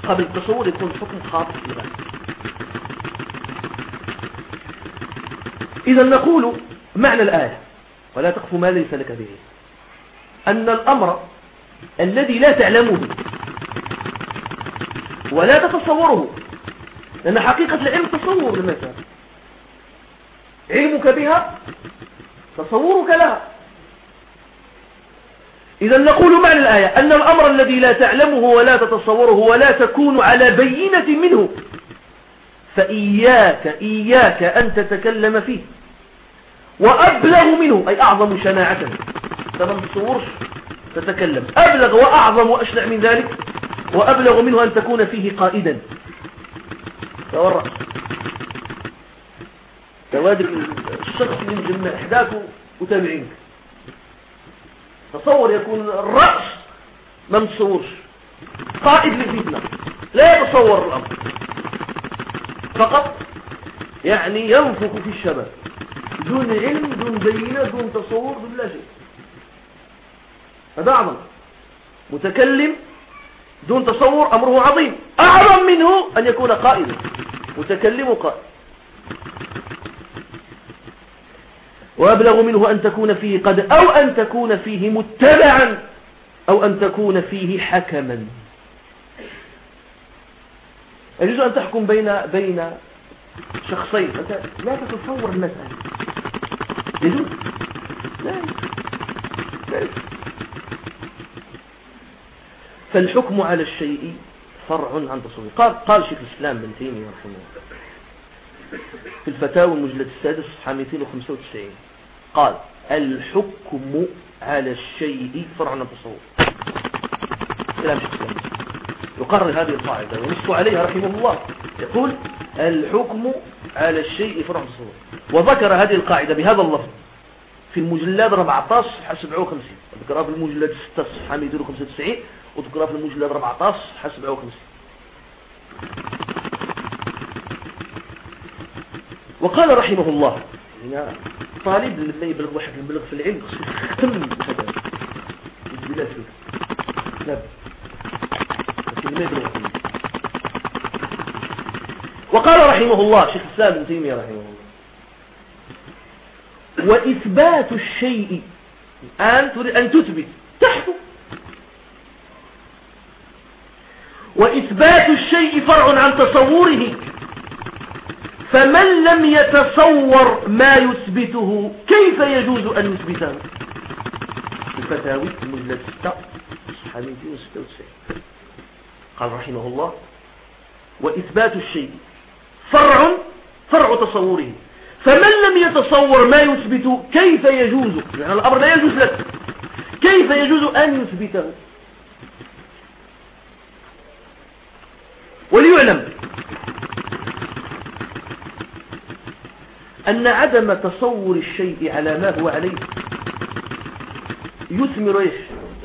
قبل التصور يكون حكم خاص لذلك إذا نقول معنى الآية ولا تقف ما ليس لك به أن الأمر الذي لا تعلمه ولا تتصوره. لأن حقيقة العلم تصور للمسألة علمك بها تصورك لها. إذا نقول معنى الآية أن الأمر الذي لا تعلمه ولا تتصوره ولا تكون على بينة منه فإياك إياك أن تتكلم فيه. وأبلغ منه أي أعظم شناعة. تتكلم. أبلغ وأعظم وأشنع من ذلك وأبلغ منه أن تكون فيه قائدا. تورع. توادر الشخص مجمع إحداث وتابعينك تصور يكون الرأس ما متصورش قائد للفتنة لا يتصور الأمر. فقط يعني ينفق في الشباب. دون علم دون بينة دون تصور دون لا شيء. هذا أعظم متكلم دون تصور أمره عظيم. أعظم منه أن يكون قائدا متكلم قائد وأبلغ منه أن تكون فيه قد أو أن تكون فيه متبعا أو أن تكون فيه حكما. يجوز أن تحكم بين بين شخصين. أنت لا تتصور المسألة. يجوز. لا. لا. فالحكم على الشيء فرع عن تصوره قال قال شيخ الإسلام بن تيمية رحمه الله في الفتاوى المجلد السادس صفحة 295 قال الحكم على الشيء فرع عن التصور كلام شيخ الإسلام. يقرر هذه القاعدة ونص عليها رحمه الله. يقول الحكم على الشيء فرع عن التصور وذكر هذه القاعدة بهذا اللفظ. في المجلد 14 صفحة 57 ذكرها في المجلد 6 صفحة 295 وذكرها في المجلد 14 صفحة 57 وقال رحمه الله يعني طالب لما يبلغ واحد المبلغ في العلم يختم هذا. بلا وقال رحمه الله شيخ السلام بن تيمية رحمه الله وإثبات الشيء. الآن تريد أن تثبت. تحكم. وإثبات الشيء فرع عن تصوره. فمن لم يتصور ما يثبته كيف يجوز أن يثبته الفتاوي المجلد 6 صفحة 296 قال رحمه الله وإثبات الشيء فرع فرع تصوره. فمن لم يتصور ما يثبت كيف يجوز؟ يعني الأمر لا يجوز لك. كيف يجوز أن يثبته؟ وليعلم أن عدم تصور الشيء على ما هو عليه يثمر إيش؟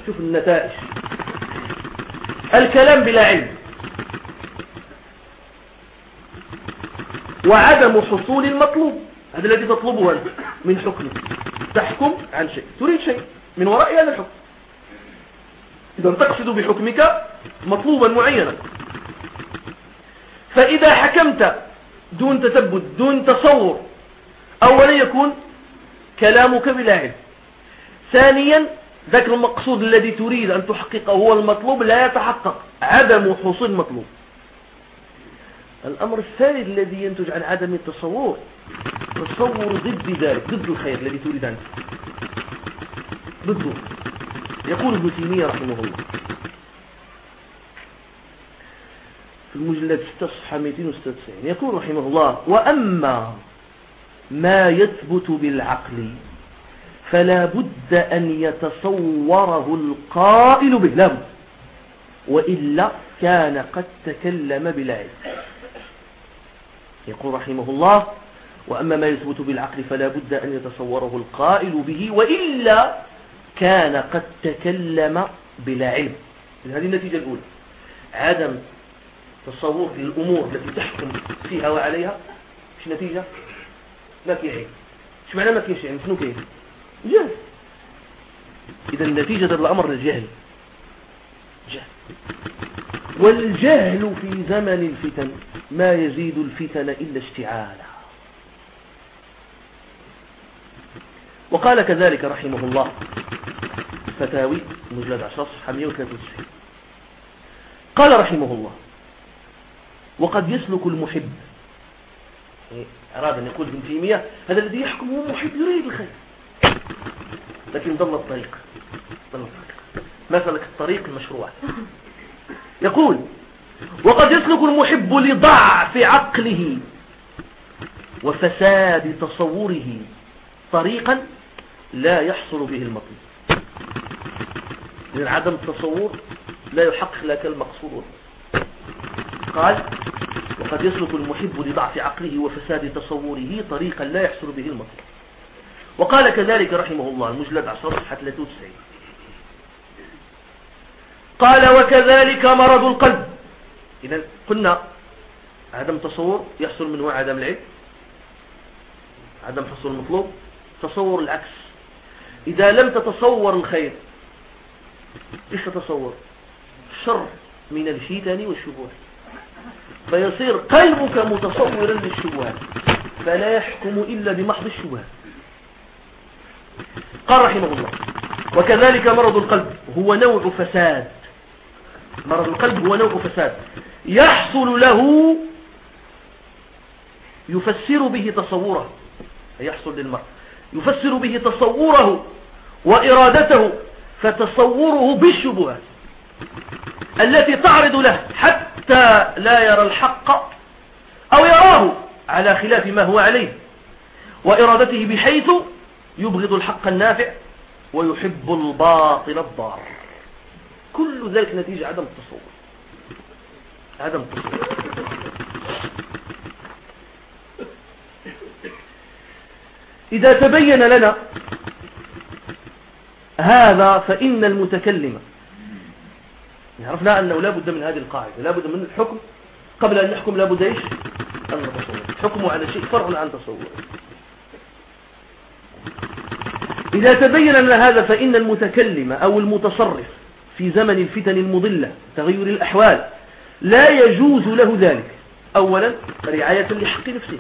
شوف النتائج. الكلام بلا علم. وعدم حصول المطلوب هذا الذي تطلبه أنت من حكم تحكم عن شيء. تريد شيء. من وراء هذا الحكم. إذا تقصد بحكمك مطلوبا معينا. فإذا حكمت دون تثبت دون تصور أولا يكون كلامك بلا علم. ثانيا ذاك المقصود الذي تريد أن تحققه هو المطلوب لا يتحقق. عدم حصول المطلوب الأمر الثاني الذي ينتج عن عدم التصور تصور ضد ذلك ضد الخير الذي تريد أنت. ضده. يقول ابن تيمية رحمه الله. في المجلد 6 صفحة 296 يقول رحمه الله وأما ما يثبت بالعقل فلا بد أن يتصوره القائل به لا بد وإلا كان قد تكلم بالعلم يقول رحمه الله وأما ما يثبت بالعقل فلا بد أن يتصوره القائل به وإلا كان قد تكلم بلا علم. هذه النتيجة الأولى. عدم تصور الأمور التي تحكم فيها وعليها مش نتيجة؟ ما كاين علم إيش معنى ما كاينش علم شنو كاين جهل. إذا نتيجة الأمر الجهل. جهل. والجهل في زمن الفتن ما يزيد الفتن إلا اشتعالا. وقال كذلك رحمه الله. فتاوي مجلد عشر صفحة 193 قال رحمه الله وقد يسلك المحب. أراد أن يقول ابن تيمية هذا الذي يحكم هو محب يريد الخير. لكن ضل الطريق ضل الطريق. مسلك الطريق؟ المشروع. يقول وقد يسلك المحب لضعف عقله وفساد تصوره طريقا لا يحصل به المطلوب. لأن عدم التصور لا يحقق لك المقصود. قال وقد يسلك المحب لضعف عقله وفساد تصوره طريقا لا يحصل به المطلوب. وقال كذلك رحمه الله المجلد عشر صفحة 93 قال وكذلك مرض القلب. إذا قلنا عدم تصور يحصل منه عدم العلم عدم حصول المطلوب تصور العكس. إذا لم تتصور الخير إيش تتصور؟ الشر من الفتن والشبهات. فيصير قلبك متصورا للشبهات فلا يحكم إلا بمحض الشبهات. قال رحمه الله وكذلك مرض القلب هو نوع فساد. مرض القلب هو نوع فساد. يحصل له يفسر به تصوره يحصل للمرء. يفسر به تصوره وإرادته فتصوره بالشبهات التي تعرض له حتى لا يرى الحق أو يراه على خلاف ما هو عليه. وإرادته بحيث يبغض الحق النافع ويحب الباطل الضار. كل ذلك نتيجة عدم التصور. عدم التصور. إذا تبين لنا هذا فإن المتكلم عرفنا أنه لا بد من هذه القاعدة لا بد من الحكم. قبل أن نحكم لا بد إيش؟ أن نتصور. حكمه على شيء فرع عن تصور إذا تبين لنا هذا فإن المتكلم أو المتصرف في زمن الفتن المضلة تغير الأحوال لا يجوز له ذلك. أولا رعاية لحق نفسه.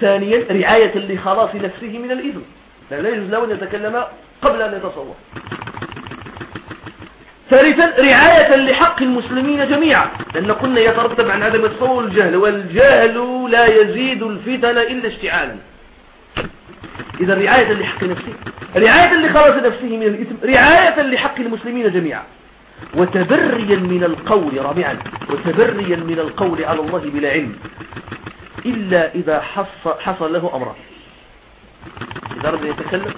ثانيا رعاية لخلاص نفسه من الإذن. لا يجوز له أن يتكلم قبل أن يتصور. ثالثا رعاية لحق المسلمين جميعا. لأن قلنا يترتب عن عدم التصور الجهل والجهل لا يزيد الفتن إلا اشتعالا. إذا رعاية لحق نفسه. رعاية لخلاص نفسه من الإثم رعاية لحق المسلمين جميعا. وتبريا من القول رابعا. وتبريا من القول على الله بلا علم. إلا إذا حصل, له أمران. إذا أراد أن يتكلم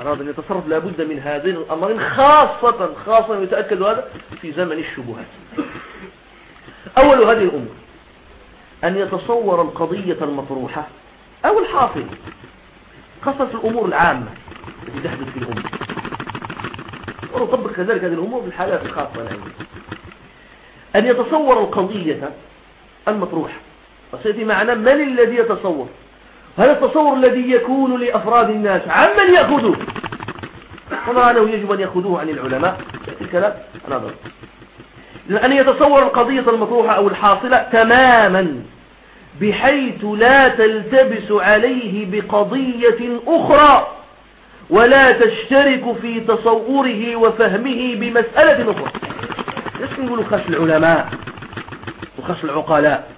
أراد أن يتصرف لابد من هذين الأمرين خاصة خاصة يتأكد هذا في زمن الشبهات. أول هذه الأمور أن يتصور القضية المطروحة أو الحاصل خاصة في الأمور العامة التي تحدث في الأمة ونطبق كذلك هذه الأمور في الحالات الخاصة. أن يتصور القضية المطروحة وسيأتي معنا من الذي يتصور؟ هذا التصور الذي يكون لأفراد الناس عمن يأخذوه وما أنه يجب أن يأخذوه عن العلماء؟ يأتي الكلام. نظر أن يتصور القضية المطروحة أو الحاصلة تماما بحيث لا تلتبس عليه بقضية أخرى ولا تشترك في تصوره وفهمه بمسألة أخرى. ليش نقول خش العلماء وخش العقلاء؟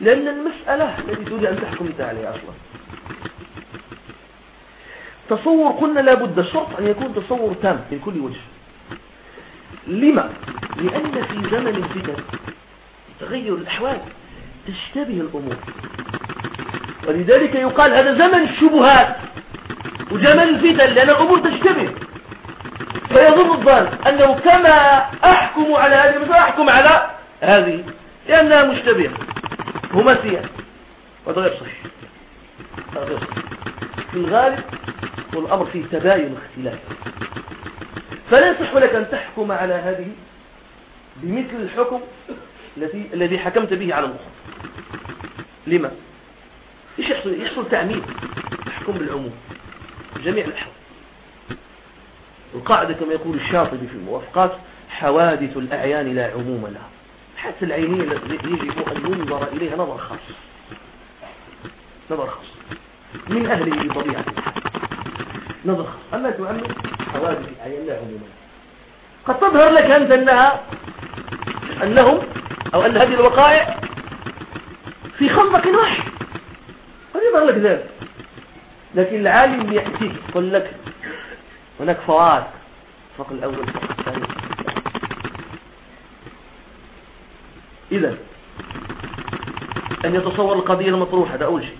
لأن المسألة التي تريد أن تحكم أنت عليها أصلا. تصور قلنا لابد الشرط أن يكون تصور تام من كل وجه. لما؟ لأن في زمن الفتن تغير الأحوال تشتبه الأمور. ولذلك يقال هذا زمن الشبهات وزمن الفتن لأن الأمور تشتبه. فيظن الظان أنه كما أحكم على هذه المسألة أحكم على هذه لأنها مشتبهة. همسية وهذا غير صحيح. في الغالب والأمر فيه تباين واختلاف. فلا يصح لك أن تحكم على هذه بمثل الحكم الذي الذي حكمت به على الأخرى لما؟ إيش يحصل؟ يحصل تعميم تحكم بالعموم. جميع الأحوال. القاعدة كما يقول الشاطبي في الموافقات حوادث الأعيان لا عموم لها. حتى العينية التي يجب أن ينظر إليها نظر خاص. نظر خاص. من أهله بطبيعة نظر خاص. أما تعمم حوادث الأعيان لا عموم لها قد تظهر لك أنت أنها أنهم أو أن هذه الوقائع في خندق واحد. قد يظهر لك ذلك. لكن العالم يأتيك يقول لك هناك فوارق الفقر الأول. الفقر الثاني إذا أن يتصور القضية المطروحة ده أول شيء.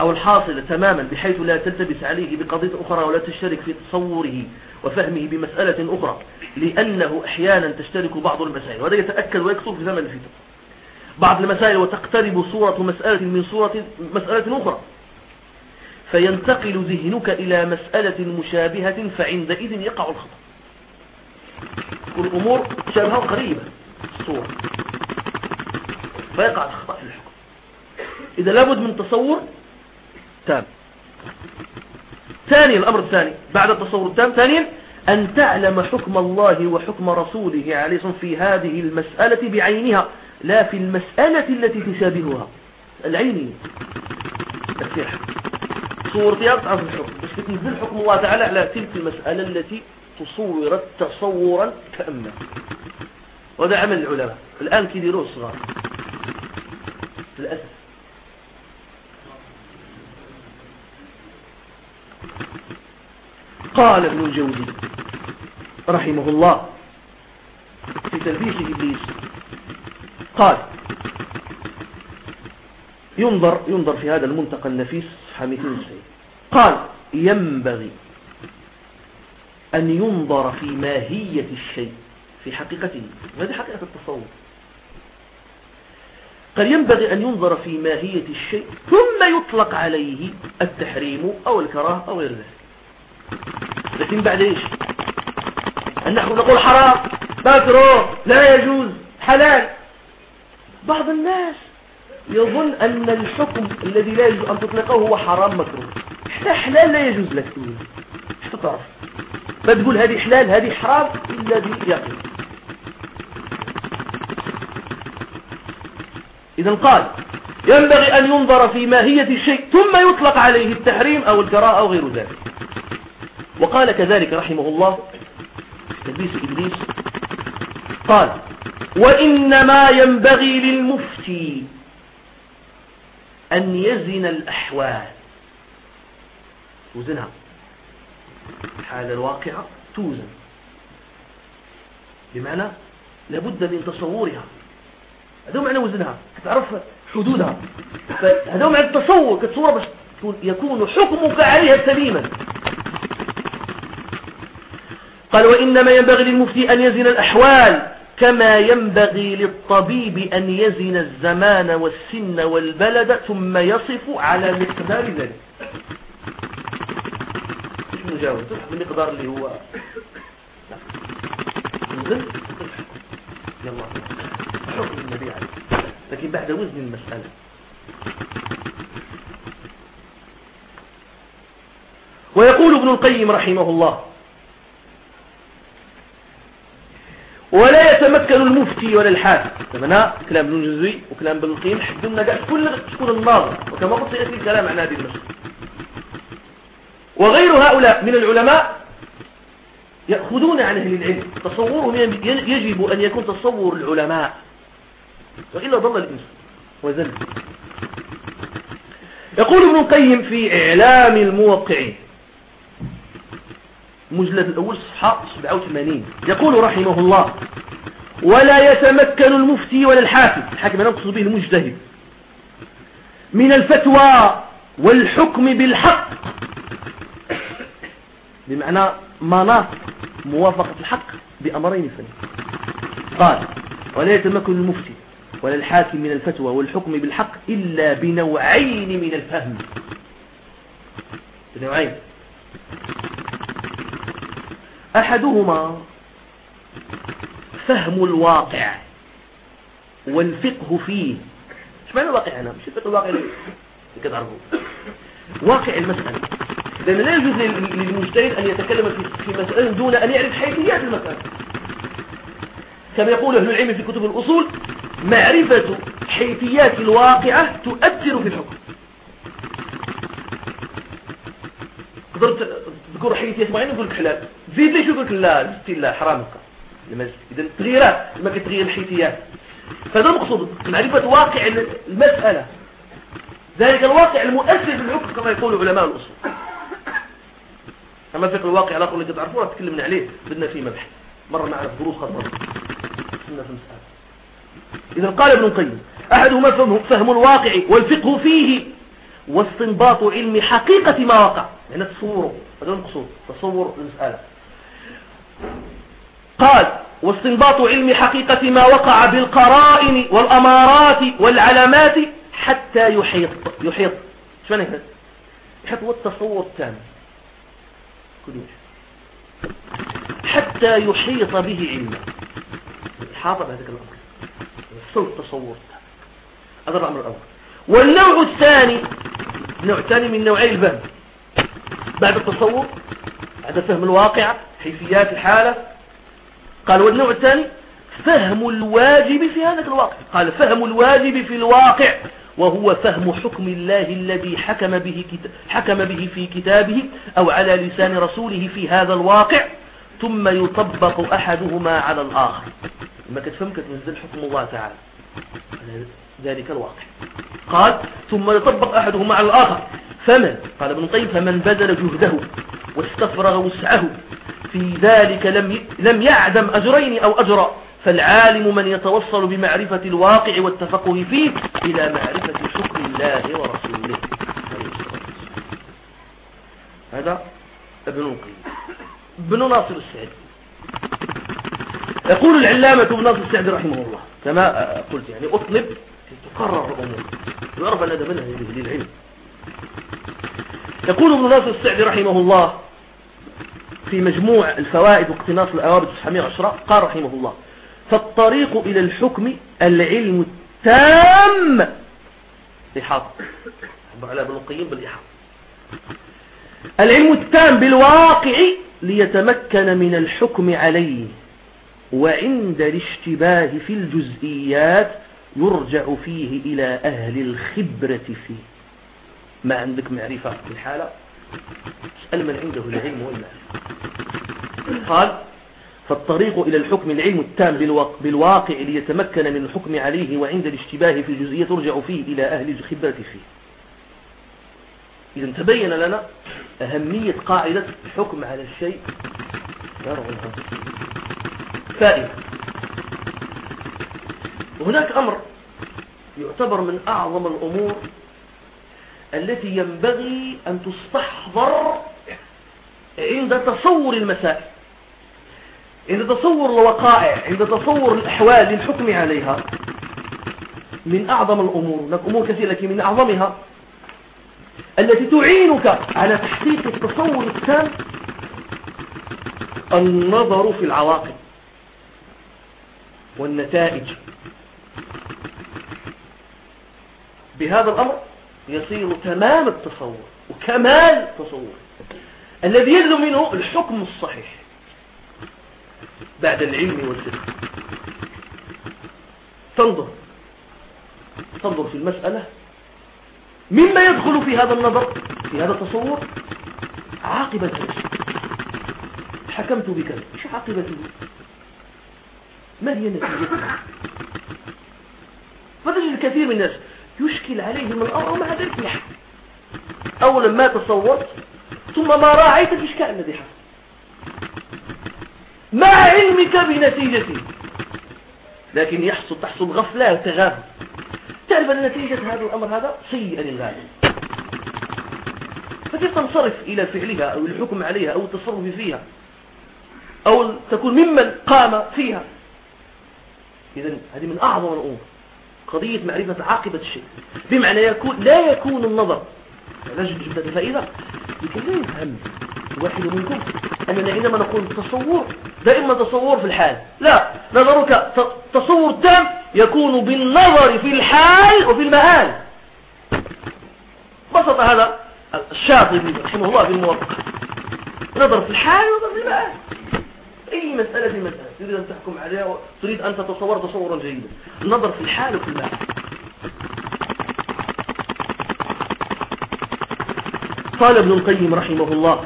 أو الحاصلة تماما بحيث لا تلتبس عليه بقضية أخرى ولا تشترك في تصوره وفهمه بمسألة أخرى لأنه أحيانا تشترك بعض المسائل. وهذا يتأكد ويكثر في زمن الفتن. بعض المسائل وتقترب صورة مسألة من صورة مسألة أخرى. فينتقل ذهنك إلى مسألة مشابهة فعندئذ يقع الخطأ. والأمور شابهة قريبة الصورة فيقع الخطأ في الحكم. إذا لابد من تصور تام. ثانيا الأمر الثاني. بعد التصور التام ثانيا أن تعلم حكم الله وحكم رسوله عليه الصلاة في هذه المسألة بعينها لا في المسألة التي تشابهها. العينية تكفير صورتها تعرف الحكم. بس تنزل حكم الله تعالى على تلك المسألة التي تصورت تصورا تأمنا وهذا عمل العلماء. الآن كيديروه الصغار. للأسف. قال ابن الجوزي رحمه الله في تلبيس إبليس. قال ينظر ينظر في هذا المنتقى النفيس حميثين السيد قال ينبغي أن ينظر في ماهية الشيء. في حقيقته. وهذه حقيقة التصور قال ينبغي أن ينظر في ماهية الشيء ثم يطلق عليه التحريم أو الكراه أو غير ذلك. لكن بعد إيش؟ أن نحن نقول حرام مكروه لا يجوز حلال. بعض الناس يظن أن الحكم الذي لا يجوز أن تطلقه هو حرام مكروه. حتى حلال لا يجوز لك تقول حتى تعرف فتقول هذه حلال هذه حرام إلا بيقين. إذا قال ينبغي أن ينظر في ماهية الشيء ثم يطلق عليه التحريم أو الكراء أو غير ذلك. وقال كذلك رحمه الله تلبيس إبليس قال وإنما ينبغي للمفتي أن يزن الأحوال. توزنها حال الواقعة توزن. بمعنى لابد من تصورها. هذا معنى وزنها تعرف حدودها. هذا معنى التصور كتصورة بس يكون حكمك عليها سليما. قال وإنما ينبغي للمفتي أن يزن الأحوال كما ينبغي للطبيب أن يزن الزمان والسن والبلد ثم يصف على مقدار ذلك. مش مجاوز المقدار اللي هو يلا. حكم النبي عليه لكن بعد وزن المسألة. ويقول ابن القيم رحمه الله ولا يتمكن المفتي ولا الحاكم. هنا كلام ابن الجزوي وكلام ابن القيم حدنا قاعد كل تكون الناظر. وكما قلت سيأتي الكلام عن هذه المسألة. وغير هؤلاء من العلماء يأخذون عن أهل العلم. تصورهم يجب أن يكون تصور العلماء. وإلا ضل الإنسان وزل. يقول ابن القيم في إعلام الموقعين المجلد الأول صفحة 87 يقول رحمه الله ولا يتمكن المفتي ولا الحاكم الحاكم أنا أقصد به المجتهد من الفتوى والحكم بالحق بمعنى مناط موافقة الحق بأمرين فني. قال ولا يتمكن المفتي ولا الحاكم من الفتوى والحكم بالحق إلا بنوعين من الفهم. بنوعين. أحدهما فهم الواقع والفقه فيه. إيش معنى الواقع هنا؟ مش الفقه الواقع اللي تعرفوا واقع المسألة. لأن لا يجوز للمجتهد أن يتكلم في مسألة دون أن يعرف حيثيات المسألة. كما يقول أهل العلم في كتب الأصول معرفة حيثيات الواقعة تؤثر في الحكم. قدرت تذكر حيثيات معينة يقول لك حلال زيد ليش يقول لك لا؟ زدت لا حرام إذا تغييرات. ما كتغير الحيثيات. فهذا المقصود. معرفة واقع المسألة. ذلك الواقع المؤثر في الحكم كما يقول علماء الأصول. أما فقه الواقع الآخر اللي تعرفوه تكلمنا عليه بدنا فيه مبحث. مرة معنا في دروس خاصة. في مسألة. إذا قال ابن القيم أحدهما فهم الواقع والفقه فيه واستنباط علم حقيقة ما وقع يعني تصوره هذا المقصود تصور المسألة. قال واستنباط علم حقيقة ما وقع بالقرائن والأمارات والعلامات حتى يحيط يحيط. شو معنى يحيط هو التصور التام حتى يحيط به علما إحاطة بهذا الأمر. يحصل التصور هذا الأمر الأول. والنوع الثاني النوع الثاني من نوعي الفهم بعد التصور بعد فهم الواقع حيثيات الحالة. قال والنوع الثاني فهم الواجب في هذا الواقع. قال فهم الواجب في الواقع وهو فهم حكم الله الذي حكم به, حكم به في كتابه أو على لسان رسوله في هذا الواقع ثم يطبق أحدهما على الآخر. لما كتفهم كتنزل حكم الله تعالى. ذلك الواقع. قال ثم يطبق أحدهما على الآخر. فمن؟ قال ابن القيم فمن بذل جهده واستفرغ وسعه. في ذلك لم لم يعدم أجرين أو أجرا. فالعالم من يتوصل بمعرفة الواقع والتفقه فيه إلى معرفة شكر الله ورسوله. هذا ابن القيم. ابن ناصر السعدي. يقول العلامة ابن ناصر السعدي رحمه الله كما قلت يعني أطلب تقرر الأمور هذا منهج للعلم يقول ابن ناصر السعدي رحمه الله في مجموع الفوائد واقتناص الأوابد 910 قال رحمه الله فالطريق إلى الحكم العلم التام إحاطة على ابن القيم بالإحاطة. العلم التام بالواقع ليتمكن من الحكم عليه. وعند الاشتباه في الجزئيات يرجع فيه إلى أهل الخبرة فيه. ما عندك معرفة في الحالة؟ اسأل من عنده العلم والمعرفة. قال فالطريق إلى الحكم العلم التام بالواقع ليتمكن من الحكم عليه وعند الاشتباه في الجزئية ترجع فيه إلى أهل الخبرة فيه. إذا تبين لنا أهمية قاعدة الحكم على الشيء. يرغبها فائدة وهناك أمر يعتبر من أعظم الأمور التي ينبغي أن تستحضر عند تصور المسائل عند تصور الوقائع عند تصور الأحوال للحكم عليها. من أعظم الأمور هناك أمور كثيرة لكن من أعظمها التي تعينك على تحقيق التصور التام النظر في العواقب. والنتائج. بهذا الأمر يصير تمام التصور وكمال التصور. الذي يلزم منه الحكم الصحيح بعد العلم والفقه تنظر. تنظر في المسألة. مما يدخل في هذا النظر في هذا التصور عاقبة حكمت بكذا. إيش عاقبته ما هي نتيجتها فتجد الكثير من الناس يشكل عليهم الأمر مع ذلك يحكم أولا ما تصورت ثم ما راعيت الإشكال الذي حصل. مع علمك بنتيجته لكن يحصل تحصل غفلة وتغافل تعرف أن نتيجة هذا الأمر هذا؟ سيئا للغالب فكيف تنصرف إلى فعلها أو الحكم عليها أو التصرف فيها أو تكون ممن قام فيها. إذا هذه من أعظم الأمور. قضية معرفة عاقبة الشيء. بمعنى يكون لا يكون النظر. لا جبت الفائدة لكن لا يفهم واحد منكم أننا عندما نقول تصور. دائما تصور في الحال. لا. نظرك تصور تام يكون بالنظر في الحال وفي المآل. بسط هذا الشاطبي رحمه الله في الموافقة نظر في الحال ونظر في المآل. أي مسألة في مسألة. تريد أن تحكم عليها وتريد أن تتصور تصورا جيدا. النظر في الحال وفي المآل قال ابن القيم رحمه الله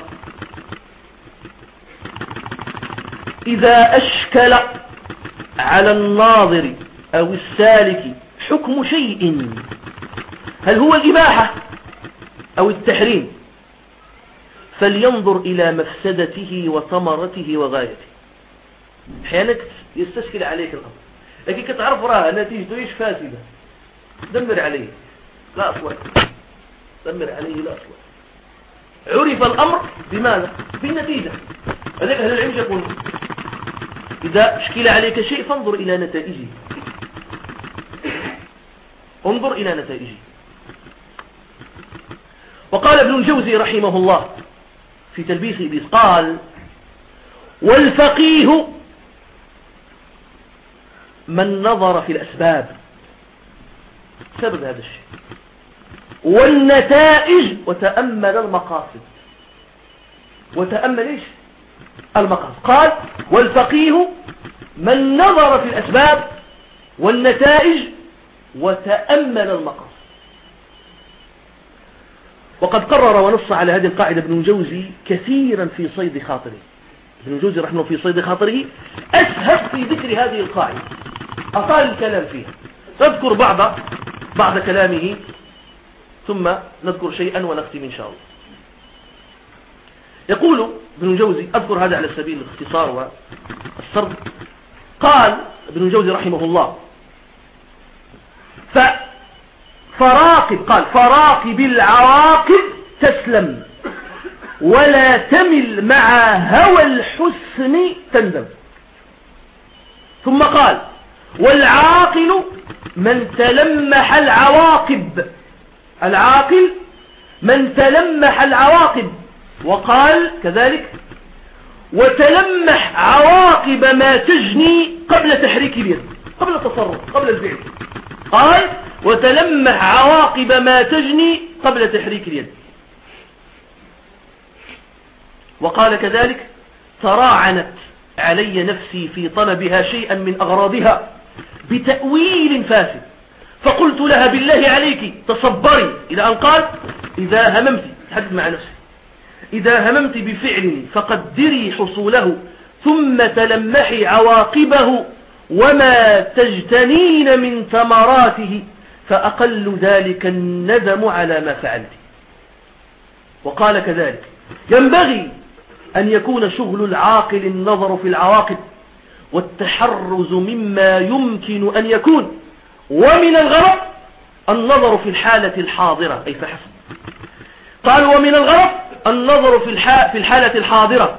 إذا أشكل على الناظر أو السالك حكم شيء هل هو الإباحة أو التحريم؟ فلينظر إلى مفسدته وثمرته وغايته. أحيانا يستشكل عليك الأمر. لكن كتعرف راه نتيجته إيش فاسدة؟ دمر عليه. لا أصلح دمر عليه لا أصلح عرف الأمر بماذا؟ بالنتيجة. هذلك أهل العلم يقول إذا أشكل عليك شيء فانظر إلى نتائجه. انظر إلى نتائجه. وقال ابن الجوزي رحمه الله في تلبيس إبليس قال والفقيه من نظر في الأسباب سبب هذا الشيء. والنتائج وتأمل المقاصد. وتأمل إيش؟ المقاصد. قال والفقيه من نظر في الأسباب والنتائج وتأمل المقاصد. وقد قرر ونص على هذه القاعدة ابن جوزي كثيرا في صيد خاطره. ابن جوزي رحمه في صيد خاطره أسهب في ذكر هذه القاعدة. أطال الكلام فيها نذكر بعض بعض كلامه ثم نذكر شيئا ونختم إن شاء الله. يقول ابن جوزي أذكر هذا على سبيل الاختصار والسرد. قال ابن جوزي رحمه الله فراقب قال فراقب العواقب تسلم ولا تمل مع هوى الحسن تندم. ثم قال والعاقل من تلمح العواقب. العاقل من تلمح العواقب. وقال كذلك وتلمح عواقب ما تجني قبل تحريك اليد قبل التصرف قبل الفعل. قال وتلمح عواقب ما تجني قبل تحريك اليد. وقال كذلك تراعنت علي نفسي في طلبها شيئا من أغراضها. بتأويل فاسد. فقلت لها بالله عليك تصبري. إلى أن قال إذا هممت تحدث مع نفسي إذا هممت بفعل فقدري حصوله ثم تلمحي عواقبه وما تجتنين من ثمراته فأقل ذلك الندم على ما فعلت. وقال كذلك ينبغي أن يكون شغل العاقل النظر في العواقب. والتحرز مما يمكن أن يكون. ومن الغرض النظر في الحالة الحاضرة. أي فحسب قال ومن الغرض النظر في الحالة الحاضرة.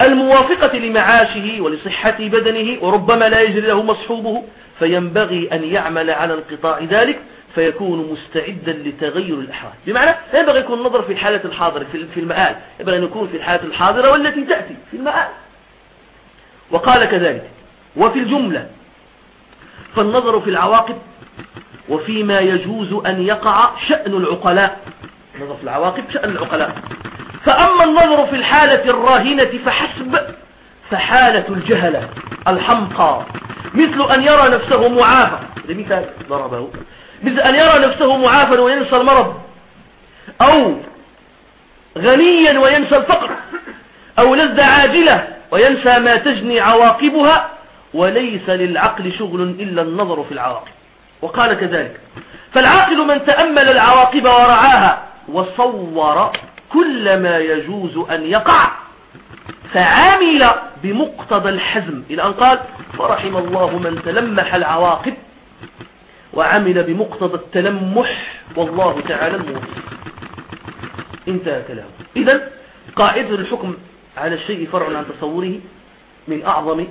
الموافقة لمعاشه ولصحة بدنه. وربما لا يجري له مصحوبه. فينبغي أن يعمل على انقطاع ذلك. فيكون مستعدا لتغير الأحوال. بمعنى ينبغي يكون النظر في الحالة الحاضرة في المآل. ينبغي أن يكون في الحالة الحاضرة والتي تأتي في المآل. وقال كذلك. وفي الجملة فالنظر في العواقب وفيما يجوز أن يقع شأن العقلاء. نظر في العواقب شأن العقلاء. فأما النظر في الحالة الراهنة فحسب فحالة الجهلة الحمقى. مثل أن يرى نفسه معافى. لمثال ضربه. مثل أن يرى نفسه معافى وينسى المرض. أو غنيا وينسى الفقر. أو لذة عاجلة. وينسى ما تجني عواقبها وليس للعقل شغل إلا النظر في العواقب. وقال كذلك فالعاقل من تأمل العواقب ورعاها وصور كل ما يجوز أن يقع فعمل بمقتضى الحزم. إلى أن قال فرحم الله من تلمح العواقب وعمل بمقتضى التلمح والله تعالى الموفق انتهى كلامه. إذا قاعدة الحكم على الشيء فرع عن تصوره من أعظم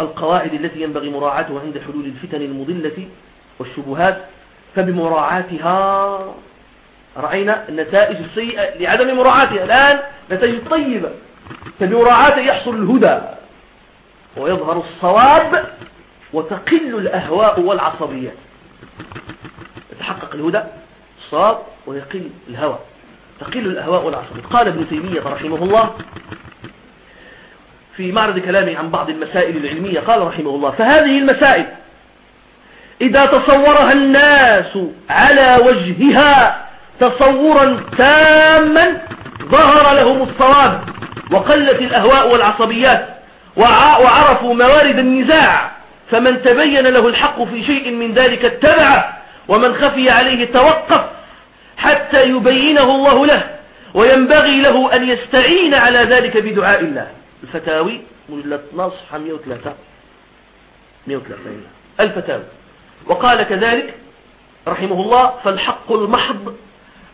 القواعد التي ينبغي مراعاتها عند حلول الفتن المضلة والشبهات. فبمراعاتها رأينا النتائج السيئة لعدم مراعاتها. الآن نتائج طيبة فبمراعاتها يحصل الهدى ويظهر الصواب وتقل الأهواء والعصبيات يتحقق الهدى الصواب ويقل الهوى. تقل الأهواء والعصبيات قال ابن تيمية رحمه الله في معرض كلامه عن بعض المسائل العلمية قال رحمه الله فهذه المسائل إذا تصورها الناس على وجهها تصورا تاما ظهر لهم الصواب وقلت الأهواء والعصبيات وعرفوا موارد النزاع فمن تبين له الحق في شيء من ذلك اتبعه ومن خفي عليه توقف حتى يبينه الله له وينبغي له أن يستعين على ذلك بدعاء الله. الفتاوي مجلد نصف 103 103 الفتاوي. وقال كذلك رحمه الله فالحق المحض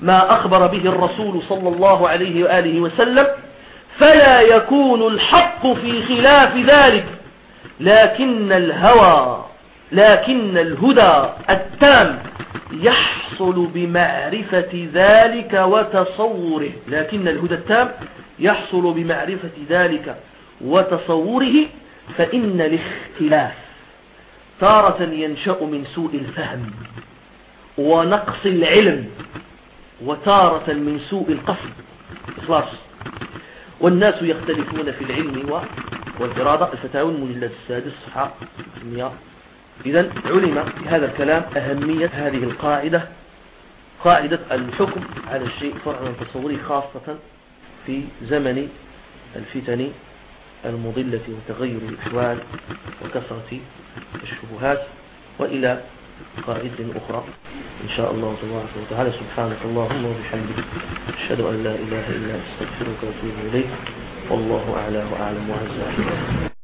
ما أخبر به الرسول صلى الله عليه وآله وسلم فلا يكون الحق في خلاف ذلك لكن الهوى لكن الهدى التام يحصل بمعرفة ذلك وتصوره. لكن الهدى التام يحصل بمعرفة ذلك وتصوره فإن الاختلاف تارة ينشأ من سوء الفهم ونقص العلم وتارة من سوء القصد. إخلاص. والناس يختلفون في العلم والإرادة. الفتاوى المجلد السادس صفحة 100 إذا علم في هذا الكلام أهمية هذه القاعدة. قاعدة الحكم على الشيء فرع من تصوره خاصة في زمن الفتن المضلة وتغير الأحوال وكثرة الشبهات وإلى قاعدة أخرى إن شاء الله تبارك وتعالى. سبحانك اللهم وبحمدك أشهد أن لا إله إلا أستغفرك وأتوب إليك والله أعلى وأعلم وجل